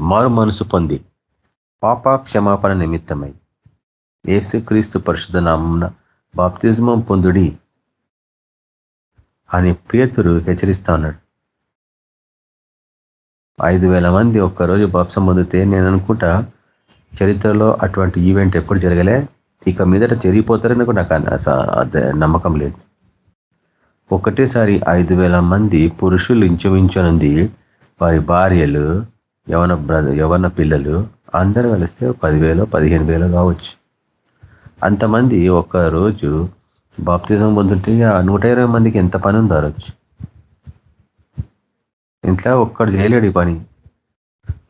మారు మనసు పొంది పాప క్షమాపణ నిమిత్తమై ఏసుక్రీస్తు పరిశుద్ధ నామం బాప్తిజమం పొందుడి అని పేతురు హెచ్చరిస్తా ఉన్నాడు. ఐదు వేల మంది ఒక్కరోజు బాప్సం పొందితే నేను అనుకుంటా చరిత్రలో అటువంటి ఈవెంట్ ఎప్పుడు జరగలే. ఇక మీదట జరిగిపోతారని నాకు నమ్మకం లేదు. ఒకటేసారి ఐదు వేల మంది పురుషులు ఇంచుమించునుంది వారి భార్యలు యవన యవన పిల్లలు అందరూ కలిస్తే పదివేలో పదిహేను వేలు కావచ్చు. అంతమంది ఒక్క రోజు బాప్తిజం పొందుంటే నూట ఇరవై మందికి ఎంత పని ఉందో రోజు. ఇంట్లో ఒక్కడు చేయలేడు ఈ పని.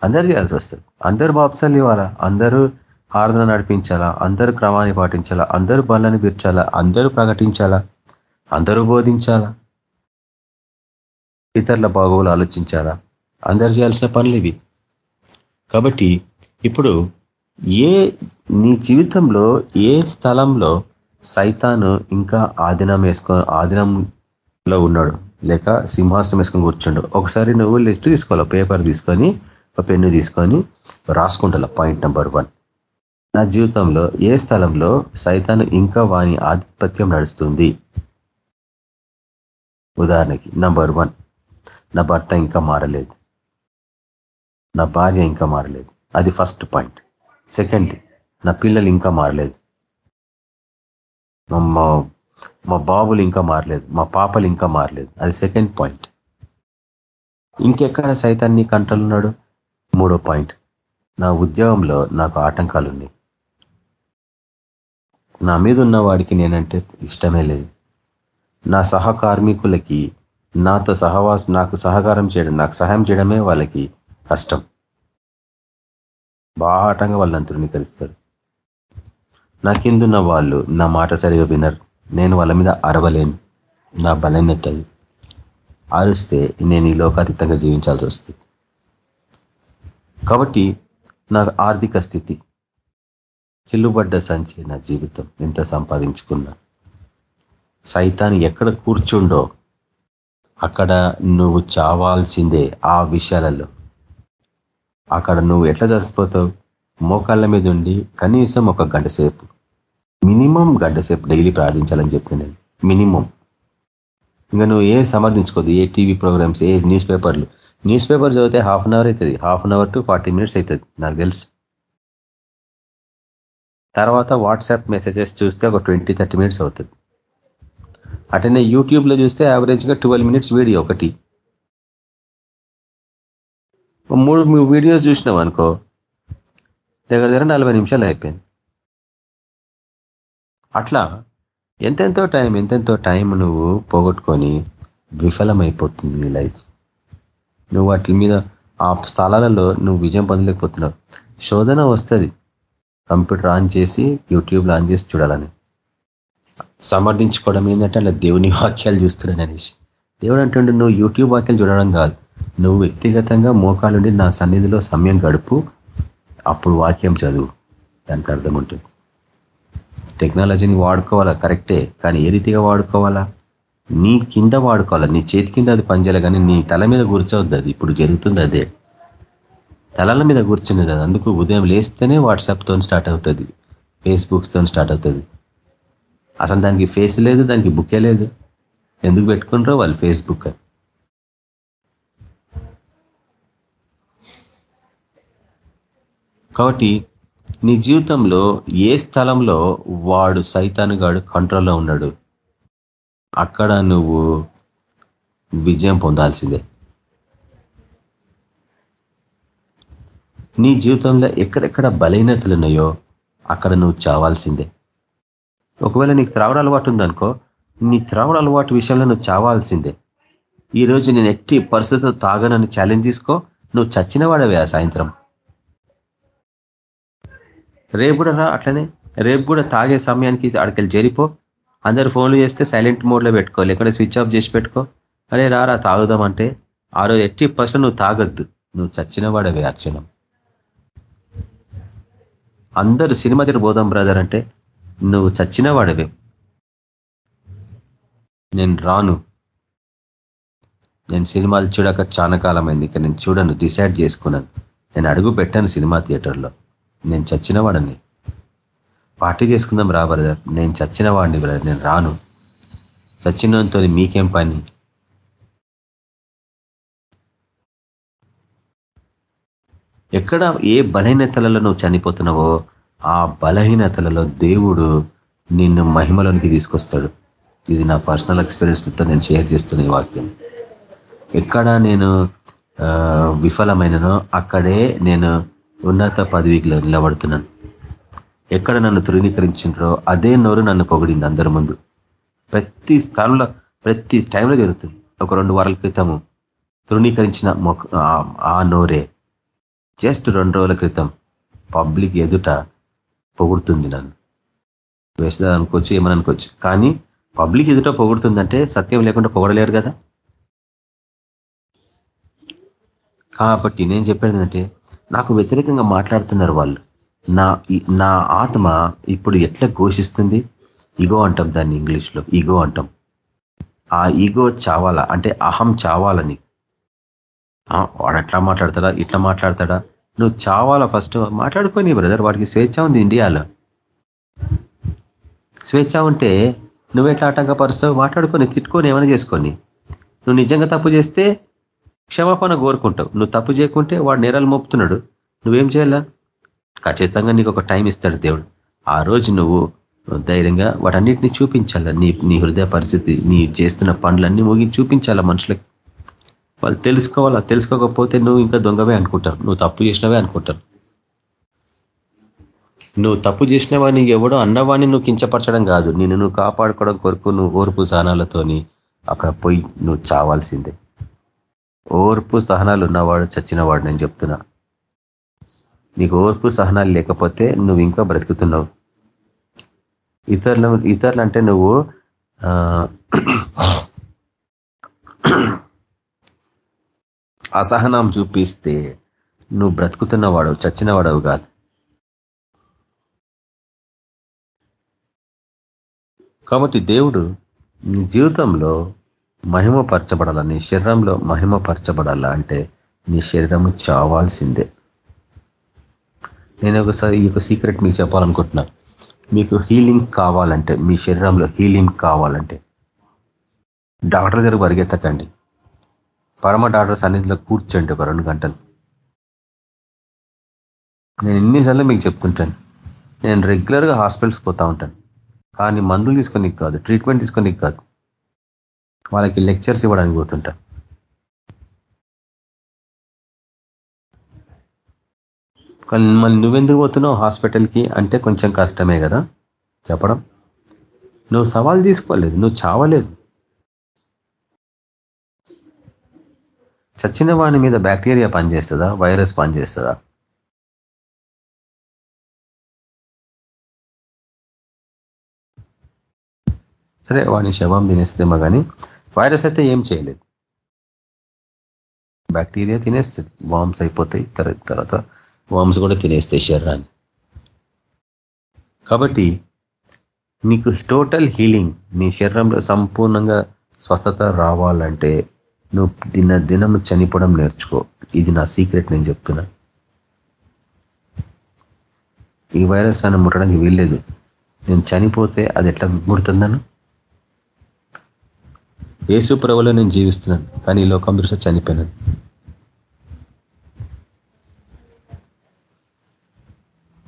అందరు చేయాల్సి వస్తుంది. అందరూ బాప్సాలు ఇవ్వాలా? అందరూ ఆరాధన నడిపించాలా? అందరూ క్రమాన్ని పాటించాలా? అందరూ బలని పీర్చాలా? అందరూ ప్రకటించాలా? అందరూ బోధించాలా? ఇతరుల బాగోలు ఆలోచించాలా? అందరు చేయాల్సిన పనులు ఇవి. కాబట్టి ఇప్పుడు ఏ నీ జీవితంలో ఏ స్థలంలో సైతాను ఇంకా ఆధీనం వేసుకో ఆధీనంలో ఉన్నాడు? లేక సింహాసనం వేసుకొని కూర్చుండు. ఒకసారి నువ్వు లిస్ట్ తీసుకోవాలి? పేపర్ తీసుకొని ఒక పెన్ను తీసుకొని రాసుకుంటా పాయింట్ నెంబర్ వన్. నా జీవితంలో ఏ స్థలంలో సైతాను ఇంకా వాని ఆధిపత్యం నడుస్తుంది? ఉదాహరణకి నంబర్ వన్. నా భర్త ఇంకా మారలేదు. నా భార్య ఇంకా మారలేదు. అది ఫస్ట్ పాయింట్ సెకండ్ నా పిల్లలు ఇంకా మారలేదు. మా మా బాబులు ఇంకా మారలేదు. మా పాపలు ఇంకా మారలేదు. అది సెకండ్ పాయింట్ ఇంకెక్కడ సైతాన్ని కంటలున్నాడు మూడో పాయింట్ నా ఉద్యోగంలో నాకు ఆటంకాలు ఉన్నాయి. నా మీద ఉన్న వాడికి నేనంటే ఇష్టమే లేదు. నా సహకార్మికులకి నాతో సహవాస నాకు సహకారం చేయడం నాకు సహాయం చేయడమే వాళ్ళకి కష్టం. బాహాటంగా వాళ్ళని తృణీకరిస్తారు నా కిందున్న వాళ్ళు నా మాట సరిగా వినరు. నేను వాళ్ళ మీద అరవలేను. నా బలహీనత అరుస్తే నేను ఈ లోకాతీతంగా జీవించాల్సి వస్తుంది. కాబట్టి నా ఆర్థిక స్థితి చిల్లుబడ్డ సంచి నా జీవితం ఎంత సంపాదించుకున్నా. సైతాన్ని ఎక్కడ కూర్చుండో అక్కడ నువ్వు చావాల్సిందే ఆ విషయాలలో. అక్కడ నువ్వు ఎట్లా చచ్చిపోతావు? మోకాళ్ళ మీద ఉండి కనీసం ఒక గంట సేపు మినిమం గంట సేపు డైలీ ప్రార్థించాలని చెప్పిన నేను. మినిమం. ఇంకా నువ్వు ఏ సమర్థించుకోదు ఏ టీవీ ప్రోగ్రామ్స్ ఏ న్యూస్ పేపర్లు. న్యూస్ పేపర్ చదివితే హాఫ్ అన్ అవర్ అవుతుంది half an hour to forty minutes అవుతుంది నాకు తెలుసు. తర్వాత వాట్సాప్ మెసేజెస్ చూస్తే ఒక ట్వంటీ థర్టీ మినిట్స్ అవుతుంది. అట్లనే యూట్యూబ్లో చూస్తే యావరేజ్గా ట్వెల్వ్ మినిట్స్ వీడియో ఒకటి. మూడు వీడియోస్ చూసినావు అనుకో దగ్గర దగ్గర నలభై నిమిషాలు అయిపోయింది. అట్లా ఎంతెంతో టైం ఎంతెంతో టైం నువ్వు పోగొట్టుకొని విఫలమైపోతుంది నీ లైఫ్ నువ్వు వాటి మీద ఆ స్థలాలలో నువ్వు విజయం పొందలేకపోతున్నావు. శోధన వస్తుంది. కంప్యూటర్ ఆన్ చేసి యూట్యూబ్లో ఆన్ చేసి చూడాలని. సమర్థించుకోవడం ఏంటంటే అలా దేవుని వాక్యాలు చూస్తున్నాను అనేసి దేవుడు అంటుండే నువ్వు యూట్యూబ్ వాక్యాలు చూడడం కాదు. నువ్వు వ్యక్తిగతంగా మోకాలుండి నా సన్నిధిలో సమయం గడుపు అప్పుడు వాక్యం చదువు. దానికి అర్థం ఉంటుంది. టెక్నాలజీని వాడుకోవాలా? కరెక్టే. కానీ ఏ రీతిగా వాడుకోవాలా? నీ కింద వాడుకోవాలా? నీ చేతి కింద అది పనిచేయాలి కానీ నీ తల మీద కూర్చోవద్దు అది. ఇప్పుడు జరుగుతుంది అదే. తలల మీద కూర్చున్నది అది అందుకు ఉదయం లేస్తేనే వాట్సాప్తో స్టార్ట్ అవుతుంది. ఫేస్బుక్స్తో స్టార్ట్ అవుతుంది. అసలు దానికి ఫేస్ లేదు దానికి బుక్కే లేదు. ఎందుకు పెట్టుకుంటారో వాళ్ళు ఫేస్బుక్ కాబట్టి నీ జీవితంలో ఏ స్థలంలో వాడు సైతానుగాడు కంట్రోల్లో ఉన్నాడు అక్కడ నువ్వు విజయం పొందాల్సిందే. నీ జీవితంలో ఎక్కడెక్కడ బలహీనతలు ఉన్నాయో అక్కడ నువ్వు చావాల్సిందే. ఒకవేళ నీకు త్రావడ అలవాటు ఉందనుకో నీ త్రావడ అలవాటు విషయంలో నువ్వు చావాల్సిందే. ఈ రోజు నేను ఎట్టి పరిస్థితులు తాగనని ఛాలెంజ్ తీసుకో నువ్వు చచ్చిన వాడవే ఆ సాయంత్రం. రేపు కూడా రా అట్లనే. రేపు కూడా తాగే సమయానికి అక్కడికి జరిపో అందరు ఫోన్లు చేస్తే సైలెంట్ మోడ్లో పెట్టుకో లేకుంటే స్విచ్ ఆఫ్ చేసి పెట్టుకో. అరే రారా తాగుదామంటే ఆ రోజు ఎట్టి ఫస్ట్ నువ్వు తాగొద్దు. నువ్వు చచ్చిన వాడవే ఆ క్షణం. అందరూ సినిమా తిట్టు పోదాం బ్రదర్ అంటే నువ్వు చచ్చిన వాడవే. నేను రాను. నేను సినిమాలు చూడక చాలా కాలమైంది ఇక నేను చూడను డిసైడ్ చేసుకున్నాను. నేను అడుగు పెట్టాను సినిమా థియేటర్లో. నేను చచ్చిన వాడని. పార్టీ చేసుకుందాం రా బ్రదర్. నేను చచ్చిన వాడిని బ్రదర్. నేను రాను. చచ్చినంతో మీకేం పని? ఎక్కడ ఏ బలహీనతలలో నువ్వు చనిపోతున్నావో ఆ బలహీనతలలో దేవుడు నిన్ను మహిమలోనికి తీసుకొస్తాడు. ఇది నా పర్సనల్ ఎక్స్పీరియన్స్తో నేను షేర్ చేస్తున్న ఈ వాక్యం. ఎక్కడ నేను విఫలమైననో అక్కడే నేను ఉన్నత పదవికి నిలబడుతున్నాను. ఎక్కడ నన్ను తృణీకరించినరో అదే నోరు నన్ను పొగిడింది అందరి ముందు. ప్రతి స్థానంలో ప్రతి టైంలో జరుగుతుంది. ఒక రెండు వారాల క్రితము తృణీకరించిన ఆ నోరే జస్ట్ రెండు రోజుల క్రితం పబ్లిక్ ఎదుట పొగుడుతుంది నన్ను. వేస్తా అనుకోవచ్చు ఏమని అనుకోవచ్చు కానీ పబ్లిక్ ఎదుట పొగుడుతుందంటే సత్యం లేకుండా పొగడలేరు కదా. కాబట్టి నేను చెప్పేది ఏంటంటే నాకు వ్యతిరేకంగా మాట్లాడుతున్నారు వాళ్ళు. నా నా ఆత్మ ఇప్పుడు ఎట్లా ఘోషిస్తుంది? ఇగో అంటాం దాన్ని ఇంగ్లీష్లో. ఈగో అంటాం. ఆ ఈగో చావాలా? అంటే అహం చావాలని. వాడు అట్లా మాట్లాడతాడా? ఇట్లా మాట్లాడతాడా? నువ్వు చావాలా ఫస్ట్? మాట్లాడుకొని బ్రదర్ వాడికి స్వేచ్ఛ ఉంది ఇండియాలో. స్వేచ్ఛ ఉంటే నువ్వెట్లా ఆటంకపరుస్తావు? మాట్లాడుకొని తిట్టుకొని ఏమైనా చేసుకొని. నువ్వు నిజంగా తప్పు చేస్తే క్షమాపణ కోరుకుంటావు. నువ్వు తప్పు చేయకుంటే వాడు నేరాలు మోపుతున్నాడు. నువ్వేం చేయాలా? ఖచ్చితంగా నీకు ఒక టైం ఇస్తాడు దేవుడు. ఆ రోజు నువ్వు ధైర్యంగా వాటన్నిటిని చూపించాల? నీ నీ హృదయ పరిస్థితి నీ చేస్తున్న పనులన్నీ ముగి చూపించాలా మనుషులకి? వాళ్ళు తెలుసుకోవాలా? తెలుసుకోకపోతే నువ్వు ఇంకా దొంగవే అనుకుంటారు. నువ్వు తప్పు చేసినవే అనుకుంటారు. నువ్వు తప్పు చేసినవాడిని ఎవడో అన్నవాడిని నువ్వు కించపరచడం కాదు. నిన్ను నువ్వు కాపాడుకోవడం కొరకు నువ్వు ఓర్పు సహనాలతోని అక్కడ పోయి నువ్వు చావాల్సిందే. ఓర్పు సహనాలు ఉన్నవాడు చచ్చినవాడు నేను చెప్తున్నా. నీకు ఓర్పు సహనాలు లేకపోతే నువ్వు ఇంకా బ్రతుకుతున్నావు. ఇతరులు ఇతరులు అంటే నువ్వు అసహనం చూపిస్తే నువ్వు బ్రతుకుతున్నవాడు చచ్చినవాడవు కాదు. కాబట్టి దేవుడు నీ జీవితంలో మహిమపరచబడాలా? నీ శరీరంలో మహిమపరచబడాలా? అంటే నీ శరీరము చావాల్సిందే. నేను ఒకసారి ఈ యొక్క సీక్రెట్ మీకు చెప్పాలనుకుంటున్నా. మీకు హీలింగ్ కావాలంటే మీ శరీరంలో హీలింగ్ కావాలంటే డాక్టర్ దగ్గర పరిగెత్తకండి. పరమ డాక్టర్ సన్నిధిలో కూర్చోండి ఒక రెండు గంటలు. నేను ఎన్నిసార్లు మీకు చెప్తుంటాను. నేను రెగ్యులర్గా హాస్పిటల్స్ పోతా ఉంటాను. కానీ మందులు తీసుకొని కాదు ట్రీట్మెంట్ తీసుకొని కాదు. వాళ్ళకి లెక్చర్స్ ఇవ్వడానికి పోతుంటా. కానీ మళ్ళీ నువ్వెందుకు పోతున్నావు హాస్పిటల్కి? అంటే కొంచెం కష్టమే కదా చెప్పడం. నువ్వు సవాల్ తీసుకోలేదు నువ్వు చావలేదు. చచ్చిన వాడి మీద బ్యాక్టీరియా పనిచేస్తుందా? వైరస్ పనిచేస్తుందా? సరే వాడిని శవం తినేస్తేమో కానీ వైరస్ అయితే ఏం చేయలేదు. బ్యాక్టీరియా తినేస్తుంది. వామ్స్ అయిపోతాయి తర్వాత వామ్స్ కూడా తినేస్తాయి శరీరాన్ని. కాబట్టి నీకు టోటల్ హీలింగ్ నీ శరీరంలో సంపూర్ణంగా స్వస్థత రావాలంటే నువ్వు దిన దినం చనిపోవడం నేర్చుకో. ఇది నా సీక్రెట్ నేను చెప్తున్నా. ఈ వైరస్ నన్ను ముట్టడానికి వీల్లేదు. నేను చనిపోతే అది ఎట్లా ముడుతుందను యేసు ప్రభులో నేను జీవిస్తున్నాను కానీ ఈ లోకం దృష్టి చనిపోయినాను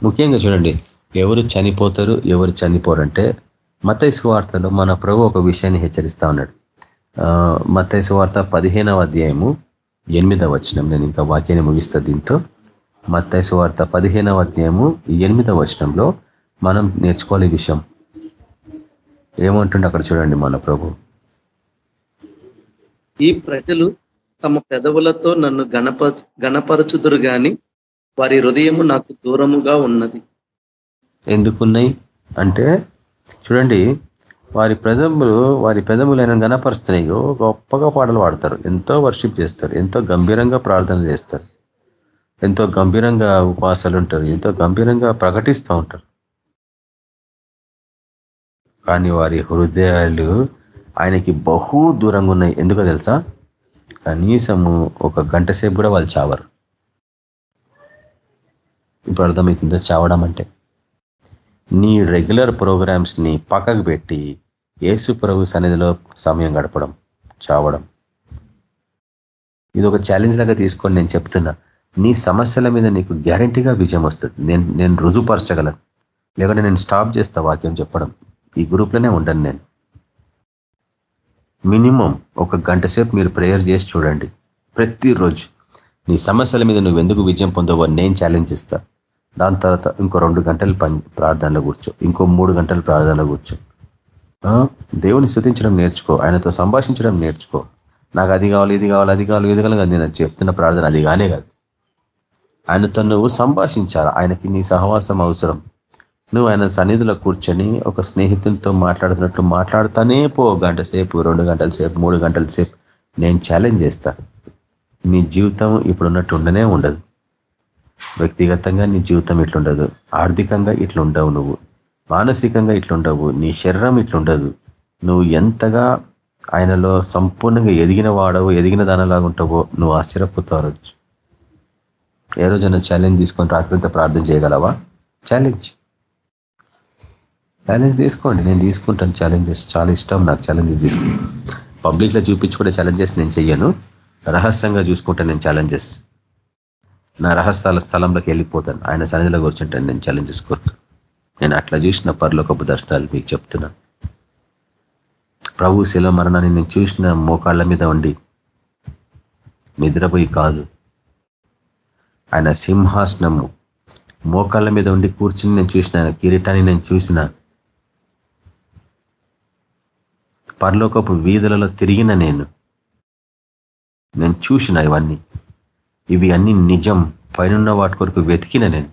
ముఖ్యంగా చూడండి ఎవరు చనిపోతారు ఎవరు చనిపోరంటే మతైసు వార్తలో మన ప్రభు ఒక విషయాన్ని హెచ్చరిస్తా ఉన్నాడు. మతైసు వార్త పదిహేనవ అధ్యాయము ఎనిమిదవ వచనం. నేను ఇంకా వాక్యాన్ని ముగిస్తా దీంతో. మత్తైసు వార్త పదిహేనవ అధ్యాయము ఎనిమిదవ వచనంలో మనం నేర్చుకోవాలి విషయం. ఏమంటుండే అక్కడ చూడండి మన ప్రభు. ఈ ప్రజలు తమ పెదవులతో నన్ను గణప గణపరచుదురు గాని వారి హృదయము నాకు దూరముగా ఉన్నది. ఎందుకున్నాయి? అంటే చూడండి వారి పెదములు వారి పెదములైన ఆయన గణపరుస్తున్నాయి గొప్పగా పాటలు పాడతారు. ఎంతో వర్షిప్ చేస్తారు. ఎంతో గంభీరంగా ప్రార్థన చేస్తారు. ఎంతో గంభీరంగా ఉపవాసాలు ఉంటారు. ఎంతో గంభీరంగా ప్రకటిస్తూ ఉంటారు. కానీ వారి హృదయాలు ఆయనకి బహు దూరంగా ఉన్నాయి. ఎందుకో తెలుసా? కనీసము ఒక గంట సేపు కూడా వాళ్ళు చావరు. ఇప్పుడు అర్థమవుతుందో చావడం అంటే. నీ రెగ్యులర్ ప్రోగ్రామ్స్ని పక్కకు పెట్టి ఏసు ప్రభు సన్నిధిలో సమయం గడపడం చావడం. ఇది ఒక ఛాలెంజ్ లాగా తీసుకొని నేను చెప్తున్నా. నీ సమస్యల మీద నీకు గ్యారంటీగా విజయం వస్తుంది. నేను నేను రుజుపరచగలను లేకుంటే నేను స్టాప్ చేస్తా వాక్యం చెప్పడం. ఈ గ్రూప్లోనే ఉండను నేను. మినిమం ఒక గంట సేపు మీరు ప్రేయర్ చేసి చూడండి. ప్రతిరోజు నీ సమస్యల మీద నువ్వు ఎందుకు విజయం పొందవో నేను ఛాలెంజ్ ఇస్తా. దాని తర్వాత ఇంకో రెండు గంటలు ప్రార్థనలో కూర్చో. ఇంకో మూడు గంటలు ప్రార్థనలో కూర్చో. దేవుని స్థుతించడం నేర్చుకో. ఆయనతో సంభాషించడం నేర్చుకో. నాకు అది కావాలి ఇది కావాలి అది కావాలి ఇది కావాలి. నేను చెప్తున్న ప్రార్థన అది కానే కాదు. ఆయనతో నువ్వు సంభాషించాలి? ఆయనకి నీ సహవాసం అవసరం. నువ్వు ఆయన సన్నిధిలో కూర్చొని ఒక స్నేహితులతో మాట్లాడుతున్నట్లు మాట్లాడుతానే పో గంట సేపు రెండు గంటల సేపు మూడు గంటల సేపు. నేను ఛాలెంజ్ చేస్తా. నీ జీవితం ఇప్పుడున్నట్టు ఉండనే ఉండదు. వ్యక్తిగతంగా నీ జీవితం ఇట్లుండదు. ఆర్థికంగా ఇట్లుండవు నువ్వు. మానసికంగా ఇట్లుండవు. నీ శరీరం ఇట్లుండదు. నువ్వు ఎంతగా ఆయనలో సంపూర్ణంగా ఎదిగిన వాడవు ఎదిగిన దానిలాగా ఉంటావో నువ్వు ఆశ్చర్యపోతారొచ్చు ఏ రోజైనా ఛాలెంజ్ తీసుకొని రాత్రితో ప్రార్థన చేయగలవా? ఛాలెంజ్ ఛాలెంజ్ తీసుకోండి. నేను తీసుకుంటాను ఛాలెంజెస్ చాలా ఇష్టం నాకు ఛాలెంజెస్ తీసుకుంటాను పబ్లిక్లో చూపించుకునే ఛాలెంజెస్ నేను చెయ్యను. రహస్యంగా చూసుకుంటాను నేను ఛాలెంజెస్ నా రహస్యాల స్థలంలోకి వెళ్ళిపోతాను. ఆయన సన్నిధిలో కూర్చుంటాను నేను ఛాలెంజెస్ కోరుకు. నేను అట్లా చూసిన పరలోకపు దర్శనాలు మీకు చెప్తున్నా. ప్రభు శిల మరణాన్ని నేను చూసిన మోకాళ్ళ మీద ఉండి నిద్రపోయి కాదు. ఆయన సింహాసనము మోకాళ్ళ మీద ఉండి కూర్చుని నేను చూసిన ఆయన కిరీటాన్ని నేను చూసిన పరలోకపు వీధులలో తిరిగిన నేను. నేను చూసిన ఇవన్నీ. ఇవి అన్ని నిజం. పైన వాటి కొరకు వెతికిన నేను.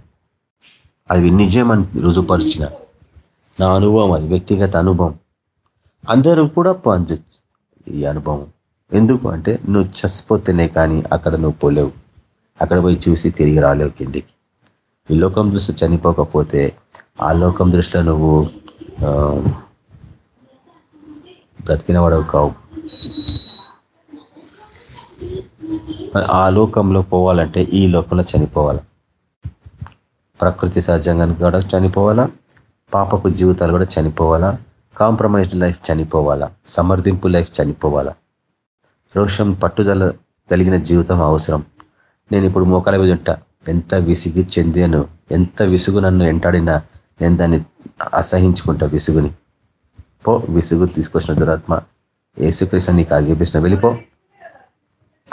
అవి నిజం అని రుజుపరిచిన. నా అనుభవం అది. వ్యక్తిగత అనుభవం. అందరూ కూడా పొందొచ్చు ఈ అనుభవం. ఎందుకు అంటే నువ్వు చచ్చిపోతేనే కానీ అక్కడ నువ్వు పోలేవు. అక్కడ పోయి చూసి తిరిగి రాలేవు కిందికి. ఈ లోకం దృష్టి చనిపోకపోతే ఆ లోకం దృష్టిలో నువ్వు బ్రతికిన వాడవు కావు ఆ లోకంలో పోవాలంటే ఈ లోకంలో చనిపోవాలి? ప్రకృతి సహజంగా కూడా చనిపోవాలా? పాపపు జీవితాలు కూడా చనిపోవాలా? కాంప్రమైజ్డ్ లైఫ్ చనిపోవాలా? సమర్థింపు లైఫ్ చనిపోవాలా? రోషం పట్టుదల కలిగిన జీవితం అవసరం. నేను ఇప్పుడు మోకాల మీద ఉంటా. ఎంత విసిగి చెందాను ఎంత విసుగు నన్ను ఎంటాడినా నేను దాన్ని అసహించుకుంటా విసుగుని. పో విసుగు తీసుకొచ్చిన దురాత్మ ఏసుకృష్ణ నీకు ఆగేపించిన వెళ్ళిపో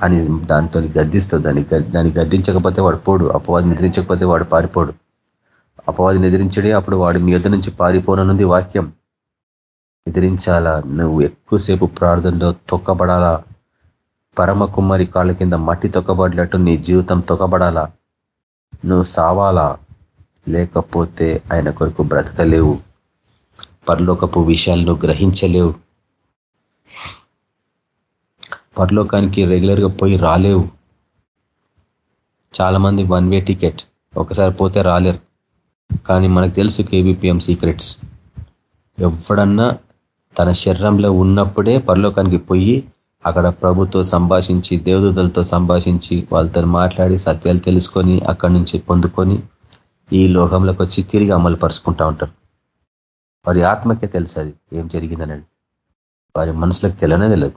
అని దాంతో గద్దిస్తావు దాన్ని దాన్ని గద్దించకపోతే వాడు పోడు అపవాది నిద్రించకపోతే వాడు పారిపోడు. అపవాది నిద్రించడే అప్పుడు వాడు మీ యొద్ నుంచి పారిపోననుంది వాక్యం. నిద్రించాలా? నువ్వు ఎక్కువసేపు ప్రార్థనలో తొక్కబడాలా? పరమ కుమ్మరి కాళ్ళ కింద మట్టి తొక్కబడినట్టు నీ జీవితం తొక్కబడాలా? నువ్వు సావాలా? లేకపోతే ఆయన కొరకు బ్రతకలేవు. పరలోకపు విషయాలను గ్రహించలేవు. పరలోకానికి రెగ్యులర్గా పోయి రాలేవు. చాలామంది వన్ వే టికెట్ ఒకసారి పోతే రాలేరు. కానీ మనకు తెలుసు కేబిపిఎం సీక్రెట్స్ ఎవడన్నా తన శరీరంలో ఉన్నప్పుడే పరలోకానికి పోయి అక్కడ ప్రభుతో సంభాషించి దేవదూతలతో సంభాషించి వాళ్ళతో మాట్లాడి సత్యాలు తెలుసుకొని అక్కడి నుంచి పొందుకొని ఈ లోకంలోకి వచ్చి తిరిగి అమలు పరుచుకుంటా ఉంటారు. వారి ఆత్మకే తెలుసు అది ఏం జరిగిందనండి వారి మనసులకు తెలియనే తెలియదు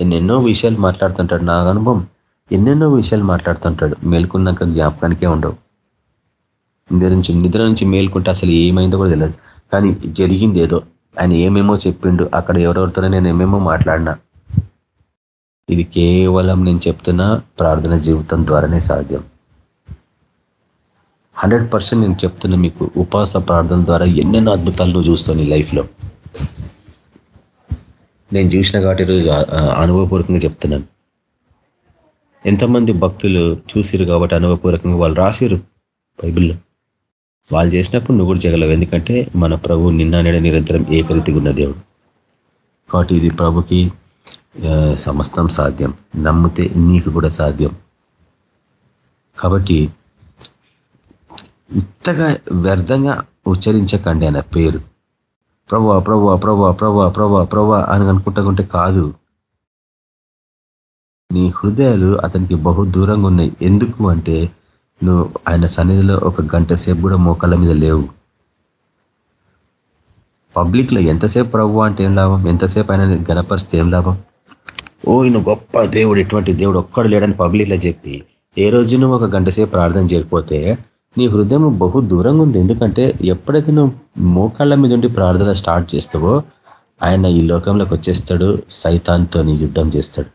ఎన్నెన్నో విషయాలు మాట్లాడుతుంటాడు నా అనుభవం. ఎన్నెన్నో విషయాలు మాట్లాడుతుంటాడు. మేల్కొన్నాక జ్ఞాపకానికే ఉండవు. నిద్ర నుంచి నిద్ర నుంచి మేల్కుంటే అసలు ఏమైందో కూడా తెలియదు. కానీ జరిగింది ఏదో. ఆయన ఏమేమో చెప్పిండు అక్కడ ఎవరెవరితోనే నేను ఏమేమో మాట్లాడినా. ఇది కేవలం నేను చెప్తున్నా ప్రార్థన జీవితం ద్వారానే సాధ్యం. హండ్రెడ్ పర్సెంట్ నేను చెప్తున్నా మీకు ఉపవాస ప్రార్థన ద్వారా ఎన్నెన్నో అద్భుతాలు నువ్వు చూస్తావు లైఫ్లో. నేను చూసిన కాబట్టి అనుభవపూర్వకంగా చెప్తున్నాను. ఎంతమంది భక్తులు చూసిరు కాబట్టి అనుభవపూర్వకంగా వాళ్ళు రాసిరు బైబిల్లో. వాళ్ళు చేసినప్పుడు నువ్వు కూడా చేయగలవు. ఎందుకంటే మన ప్రభు నిన్న నేడ నిరంతరం ఏకరీతిగా ఉన్న దేవుడు. కాబట్టి ఇది ప్రభుకి సమస్తం సాధ్యం. నమ్మితే నీకు కూడా సాధ్యం. కాబట్టి ఇంతగా వ్యర్థంగా ఉచ్చరించకండి ఆయన పేరు. ప్రభు ప్రభు ప్రభు ప్రభు ప్రభు ప్రభా అని అనుకుంటకుంటే కాదు. నీ హృదయాలు అతనికి బహు దూరంగా ఉన్నాయి. ఎందుకు అంటే నువ్వు ఆయన సన్నిధిలో ఒక గంట సేపు కూడా మోకాళ్ళ మీద లేవు. పబ్లిక్లో ఎంతసేపు ప్రభు అంటే ఏం లాభం? ఎంతసేపు ఆయన గణపరిస్తే ఏం లాభం? ఓ ఈయన గొప్ప దేవుడు ఎటువంటి దేవుడు ఒక్కడు లేడని పబ్లిక్లో చెప్పి ఏ రోజు నువ్వు ఒక గంట సేపు ప్రార్థన చేయకపోతే నీ హృదయం బహు దూరంగా ఉంది. ఎందుకంటే ఎప్పుడైతే నువ్వు మోకాళ్ళ మీద ఉండి ప్రార్థన స్టార్ట్ చేస్తావో ఆయన ఈ లోకంలోకి వచ్చేస్తాడు సైతాన్తో యుద్ధం చేస్తాడు.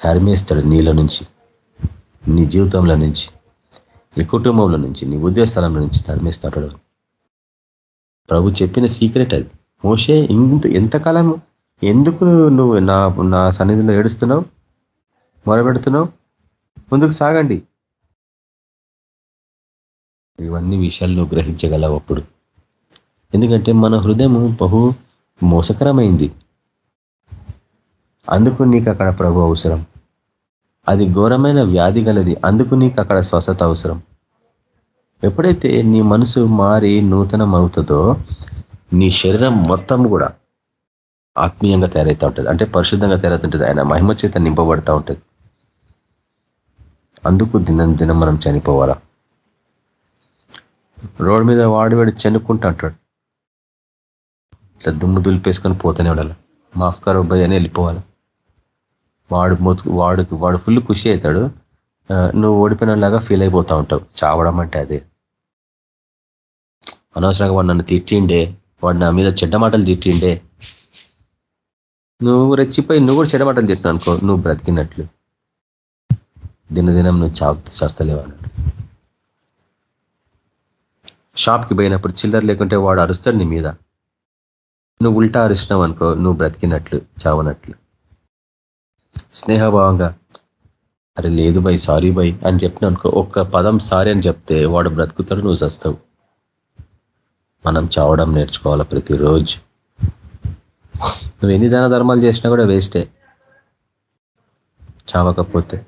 తరిమేస్తాడు నీలో నుంచి నీ జీవితంలో నుంచి నీ కుటుంబంలో నుంచి నీ ఉద్యోగస్థలంలో నుంచి తరిమేస్తాడు. ప్రభు చెప్పిన సీక్రెట్ అది. మోసే ఇంత ఎంతకాలం ఎందుకు నువ్వు నా నా సన్నిధిలో ఏడుస్తున్నావు? మొరబెడుతున్నావు ముందుకు సాగండి. ఇవన్నీ విషయాలు నువ్వు గ్రహించగలవు అప్పుడు. ఎందుకంటే మన హృదయం బహు మోసకరమైంది. అందుకు నీకు అక్కడ ప్రభు అవసరం. అది ఘోరమైన వ్యాధి గలది. అందుకు నీకు అక్కడ స్వస్థత అవసరం. ఎప్పుడైతే నీ మనసు మారి నూతనం అవుతుందో నీ శరీరం మొత్తం కూడా ఆత్మీయంగా తయారవుతూ ఉంటుంది. అంటే పరిశుద్ధంగా తయారవుతుంటుంది ఆయన మహిమ చేత నింపబడతా ఉంటుంది. అందుకు దినం దినం మనం చనిపోవాలా? రోడ్ మీద వాడి వాడు చెనుక్కుంటా అంటాడు. ఇట్లా దుమ్ము దులిపేసుకొని పోతూనే ఉండాలి. మాఫ్ కరో భయ్ అని వెళ్ళిపోవాలి. వాడు వాడు వాడు ఫుల్ ఖుషి అవుతాడు. నువ్వు ఓడిపోయినలాగా ఫీల్ అయిపోతా ఉంటావు. చావడం అంటే అదే. అనవసరంగా వాడు నన్ను తిట్టిండే. వాడు నా మీద చెడ్డ మాటలు తిట్టిండే. నువ్వు రెచ్చిపోయి నువ్వు కూడా చెడ్డ మాటలు తిట్టినా అనుకో నువ్వు బ్రతికినట్లు. దినదినం నువ్వు చావు చేస్తలేవు అన్నాడు. షాప్కి పోయినప్పుడు చిల్లర లేకుంటే వాడు అరుస్తాడు నీ మీద. నువ్వు ఉల్టా అరిచినావు అనుకో నువ్వు బ్రతికినట్లు చావనట్లు. స్నేహభావంగా అరే లేదు బై సారీ బై అని చెప్పిన అనుకో ఒక్క పదం సారీ అని చెప్తే వాడు బ్రతుకుతాడు నువ్వు చస్తావు. మనం చావడం నేర్చుకోవాలి ప్రతిరోజు? నువ్వు ఎన్ని దాన ధర్మాలు చేసినా కూడా వేస్టే. చావకపోతే.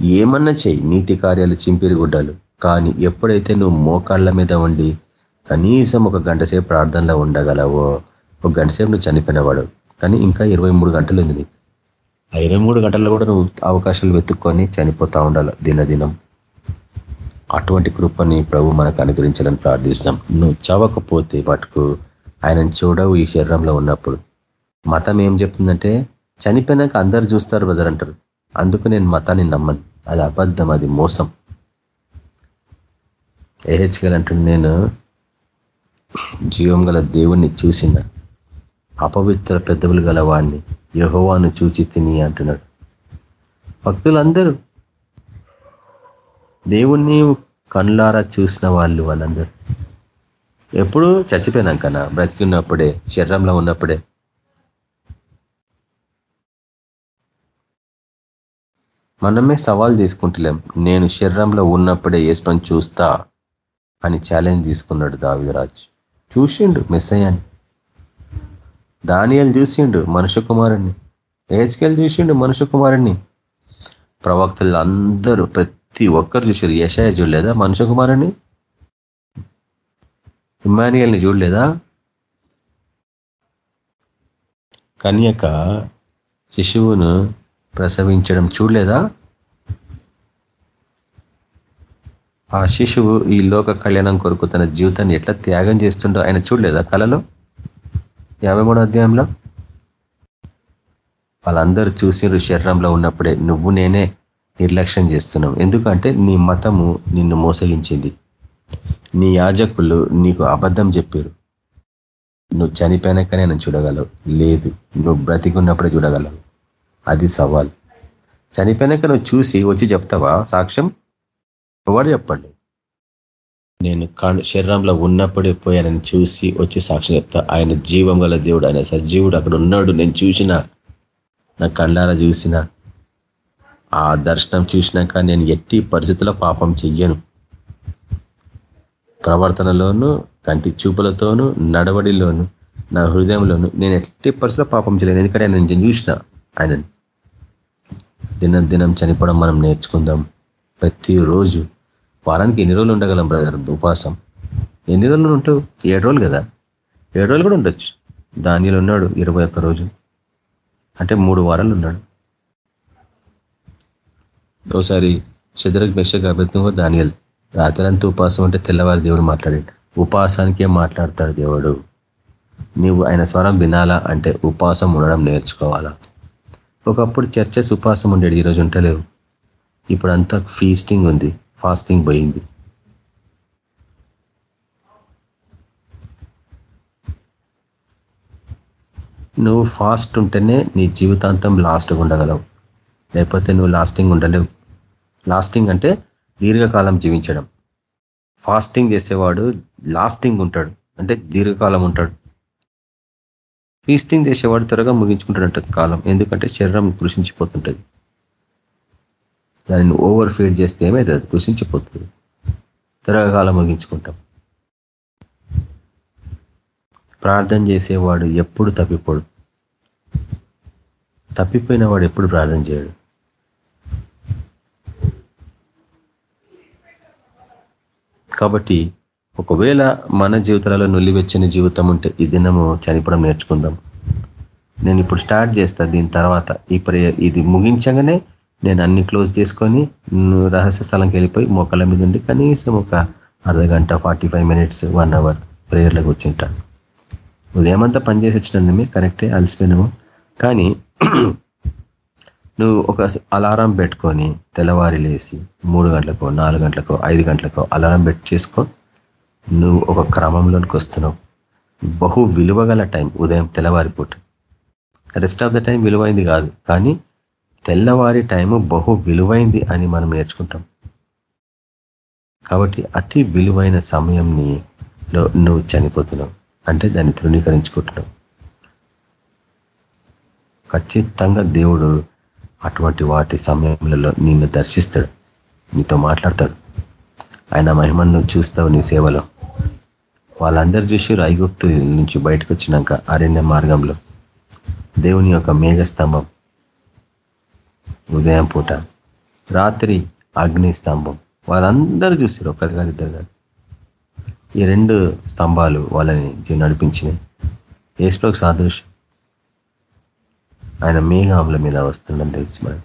ఏమన్నా చెయ్యి నీతి కార్యాలు చింపిరి గుడ్డలు. కానీ ఎప్పుడైతే నువ్వు మోకాళ్ళ మీద ఉండి కనీసం ఒక గంట సేపు ప్రార్థనలో ఉండగలవో ఒక గంట సేపు నువ్వు చనిపోయినవాడు. కానీ ఇంకా ఇరవై గంటలు ఉంది. నీకు ఆ ఇరవై మూడు గంటల్లో కూడా నువ్వు అవకాశాలు వెతుక్కొని చనిపోతా ఉండాలి దినదినం. అటువంటి కృపని ప్రభు మనకు అనుగ్రహించాలని ప్రార్థిస్తాం నువ్వు చవకపోతే మటుకు ఆయనను చూడవు ఈ శరీరంలో ఉన్నప్పుడు. మతం ఏం చెప్తుందంటే చనిపోయినాక అందరు చూస్తారు బ్రదర్ అంటారు. అందుకు నేను మతాన్ని నమ్మను. అది అబద్ధం అది మోసం. ఏహెచ్గల్ అంటుంది నేను జీవం గల దేవుణ్ణి చూసిన అపవిత్ర పెద్దవులు గల వాడిని యహోవాను చూచి తిని అంటున్నాడు. భక్తులందరూ దేవుణ్ణి కళ్ళారా చూసిన వాళ్ళు వాళ్ళందరూ. ఎప్పుడు చచ్చిపోయినాకనా? బ్రతికున్నప్పుడే శరీరంలో ఉన్నప్పుడే. మనమే సవాల్ తీసుకుంటలేం. నేను శరీరంలో ఉన్నప్పుడే ఏసుకొని చూస్తా అని ఛాలెంజ్ తీసుకున్నాడు దావిదరాజ్. చూసిండు మెస్సయ్యాన్ని దానియాలు చూసిండు మనుషు కుమారుణ్ణి ఏజ్కెళ్ళి చూసిండు మనుషు కుమారుణ్ణి ప్రవక్తలు అందరూ ప్రతి ఒక్కరు చూసారు యశాయ చూడలేదా మనుషు కుమారుణ్ణి ఇమానియల్ని చూడలేదా? కన్యక శిశువును ప్రసవించడం చూడలేదా? ఆ శిశువు ఈ లోక కళ్యాణం కొరకు తన జీవితాన్ని ఎట్లా త్యాగం చేస్తుండో ఆయన చూడలేదా కళలో? యాభై మూడో అధ్యాయంలో? వాళ్ళందరూ చూసిరు శరీరంలో ఉన్నప్పుడే నువ్వు నేనే నిర్లక్ష్యం చేస్తున్నాం ఎందుకంటే నీ మతము నిన్ను మోసగించింది. నీ యాజకులు నీకు అబద్ధం చెప్పారు నువ్వు చనిపోయినాకనే నేను చూడగలవు. లేదు నువ్వు బ్రతికున్నప్పుడే చూడగలవు. అది సవాల్. చనిపోయినాక నువ్వు చూసి వచ్చి చెప్తావా సాక్ష్యం? ఎవరు చెప్పండి? నేను శరీరంలో ఉన్నప్పుడే పోయానని చూసి వచ్చి సాక్షి చెప్తా ఆయన జీవం గల దేవుడు ఆయన సజీవుడు అక్కడ ఉన్నాడు. నేను చూసిన నా కళ్ళారా చూసిన ఆ దర్శనం చూసినాక నేను ఎట్టి పరిస్థితుల్లో పాపం చెయ్యను. ప్రవర్తనలోను కంటి చూపులతోనూ నడవడిలోను నా హృదయంలోను నేను ఎట్టి పరిస్థితుల్లో పాపం చేయలేను ఎందుకంటే నేను చూసిన ఆయనని. దినం దినం చనిపోవడం మనం నేర్చుకుందాం. ప్రతిరోజు వారానికి ఎన్ని రోజులు ఉండగలం బ్రదర్ ఉపవాసం. ఎన్ని రోజులు ఉంటావు ఏడు రోజులు కదా? ఏడు రోజులు కూడా ఉండొచ్చు. దానిలో ఉన్నాడు ఇరవై ఒక్క రోజు అంటే మూడు వారాలు ఉన్నాడు. ఒకసారి శత్రుఘ్ మెషక్ అభిత్వంగా దానియల్. రాత్రంతా ఉపాసం అంటే తెల్లవారి దేవుడు మాట్లాడాడు. ఉపాసానికే మాట్లాడతాడు దేవుడు. నువ్వు ఆయన స్వరం వినాలా అంటే ఉపాసం ఉండడం నేర్చుకోవాలా? ఒకప్పుడు చర్చస్ ఉపాసం ఉండేది ఈరోజు ఉంటలేవు ఇప్పుడు అంతా ఫీస్టింగ్ ఉంది. ఫాస్టింగ్ పోయింది. నువ్వు ఫాస్ట్ ఉంటేనే నీ జీవితాంతం లాస్ట్గా ఉండగలవు. లేకపోతే నువ్వు లాస్టింగ్ ఉండలేవు. లాస్టింగ్ అంటే దీర్ఘకాలం జీవించడం. ఫాస్టింగ్ చేసేవాడు లాస్టింగ్ ఉంటాడు. అంటే దీర్ఘకాలం ఉంటాడు. ఫీస్టింగ్ చేసేవాడు త్వరగా ముగించుకుంటాడంట కాలం. ఎందుకంటే శరీరం కృషించిపోతుంటుంది. దానిని ఓవర్ ఫీడ్ చేస్తే ఏమైతుంది? కృషించిపోతుంది. తిరగకాలం ముగించుకుంటాం. ప్రార్థన చేసేవాడు ఎప్పుడు తప్పిపోడు. తప్పిపోయిన వాడు ఎప్పుడు ప్రార్థన చేయడు. కాబట్టి ఒకవేళ మన జీవితాలలో నుల్లివెచ్చని జీవితం ఉంటే ఈ దినము చనిపోవడం నేర్చుకుందాం. నేను ఇప్పుడు స్టార్ట్ చేస్తా దీని తర్వాత ఈ ఇది ముగించగానే నేను అన్ని క్లోజ్ చేసుకొని రహస్య స్థలంకి వెళ్ళిపోయి మొక్కల మీద ఉండి కనీసం ఒక అర్ధ గంట ఫార్టీ మినిట్స్ వన్ అవర్ ప్రేయర్లో కూర్చుంటాను. ఉదయమంతా పనిచేసి వచ్చినందుమే కరెక్టే అలసిపోయినాము. కానీ (clears throat) నువ్వు ఒక అలారం పెట్టుకొని తెల్లవారి లేసి మూడు గంటలకో నాలుగు గంటలకో ఐదు గంటలకో అలారం పెట్టి చేసుకో. నువ్వు ఒక క్రమంలోనికి వస్తున్నావు. బహు విలువగల టైం ఉదయం తెల్లవారి పూట. రెస్ట్ ఆఫ్ ద టైం విలువైంది కాదు. కానీ తెల్లవారి టైము బహు విలువైంది అని మనం నేర్చుకుంటాం. కాబట్టి అతి విలువైన సమయంని నువ్వు చనిపోతున్నావు. అంటే దాన్ని తృణీకరించుకుంటున్నావు. ఖచ్చితంగా దేవుడు అటువంటి వాటి సమయంలో నిన్ను దర్శిస్తాడు. నీతో మాట్లాడతాడు. ఆయన మహిమను చూస్తావు నీ సేవలో. వాళ్ళందరూ చూసి ఐగుప్తు నుంచి బయటకు వచ్చినాక అరణ్య మార్గంలో దేవుని యొక్క మేఘస్తంభం ఉదయం పూట రాత్రి అగ్ని స్తంభం. వాళ్ళందరూ చూసారు ఒకరు కాదు ఇద్దరు కాదు ఈ రెండు స్తంభాలు వాళ్ళని నడిపించినాయి. ఏసులోకి సాదృశ్యం. ఆయన మేఘముల మీద వస్తుందని తెలుసు మరి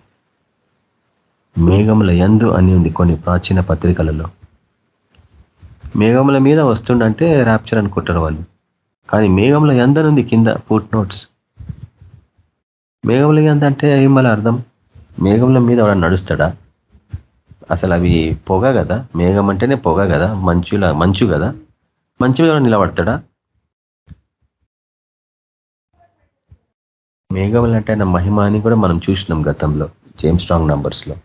మేఘముల ఎందు అని ఉంది కొన్ని ప్రాచీన పత్రికలలో. మేఘముల మీద వస్తుండంటే ర్యాప్చర్ అనుకుంటారు వాళ్ళు. కానీ మేఘముల ఎందనుంది కింద ఫుట్ నోట్స్ మేఘముల ఎంత అంటే ఏమల అర్థం? మేఘముల మీద వాడు నడుస్తాడా? అసలు అవి పొగ కదా? మేఘం అంటేనే పొగ కదా? మంచుల మంచు కదా? మంచు మీద నిలబడతాడా? మేఘములు అంటే ఆయన మహిమాని కూడా మనం చూసినాం గతంలో జేమ్ స్ట్రాంగ్ నంబర్స్లో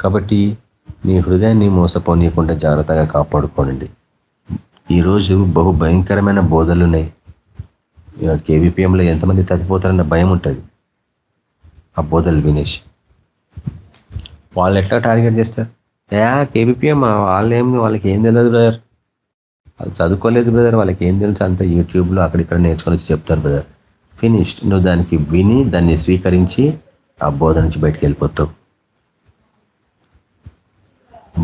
కాబట్టి నీ హృదయాన్ని మోసపోనీయకుండా జాగ్రత్తగా కాపాడుకోనండి. ఈరోజు బహు భయంకరమైన బోధలు ఉన్నాయి. కేవీపీఎంలో ఎంతమంది తగ్గిపోతారన్న భయం ఉంటుంది. ఆ బోధలు వినేసి. వాళ్ళు ఎట్లా టార్గెట్ చేస్తారు? యా కేబిపిఎం వాళ్ళేం వాళ్ళకి ఏం తెలియదు బ్రదర్ వాళ్ళు చదువుకోలేదు బ్రదర్ వాళ్ళకి ఏం తెలుసు అంత యూట్యూబ్లో అక్కడిక్కడ నేర్చుకొని వచ్చి చెప్తారు బ్రదర్ ఫినిష్డ్ నువ్వు దానికి విని దాన్ని స్వీకరించి ఆ బోధ నుంచి బయటకు వెళ్ళిపోతావు.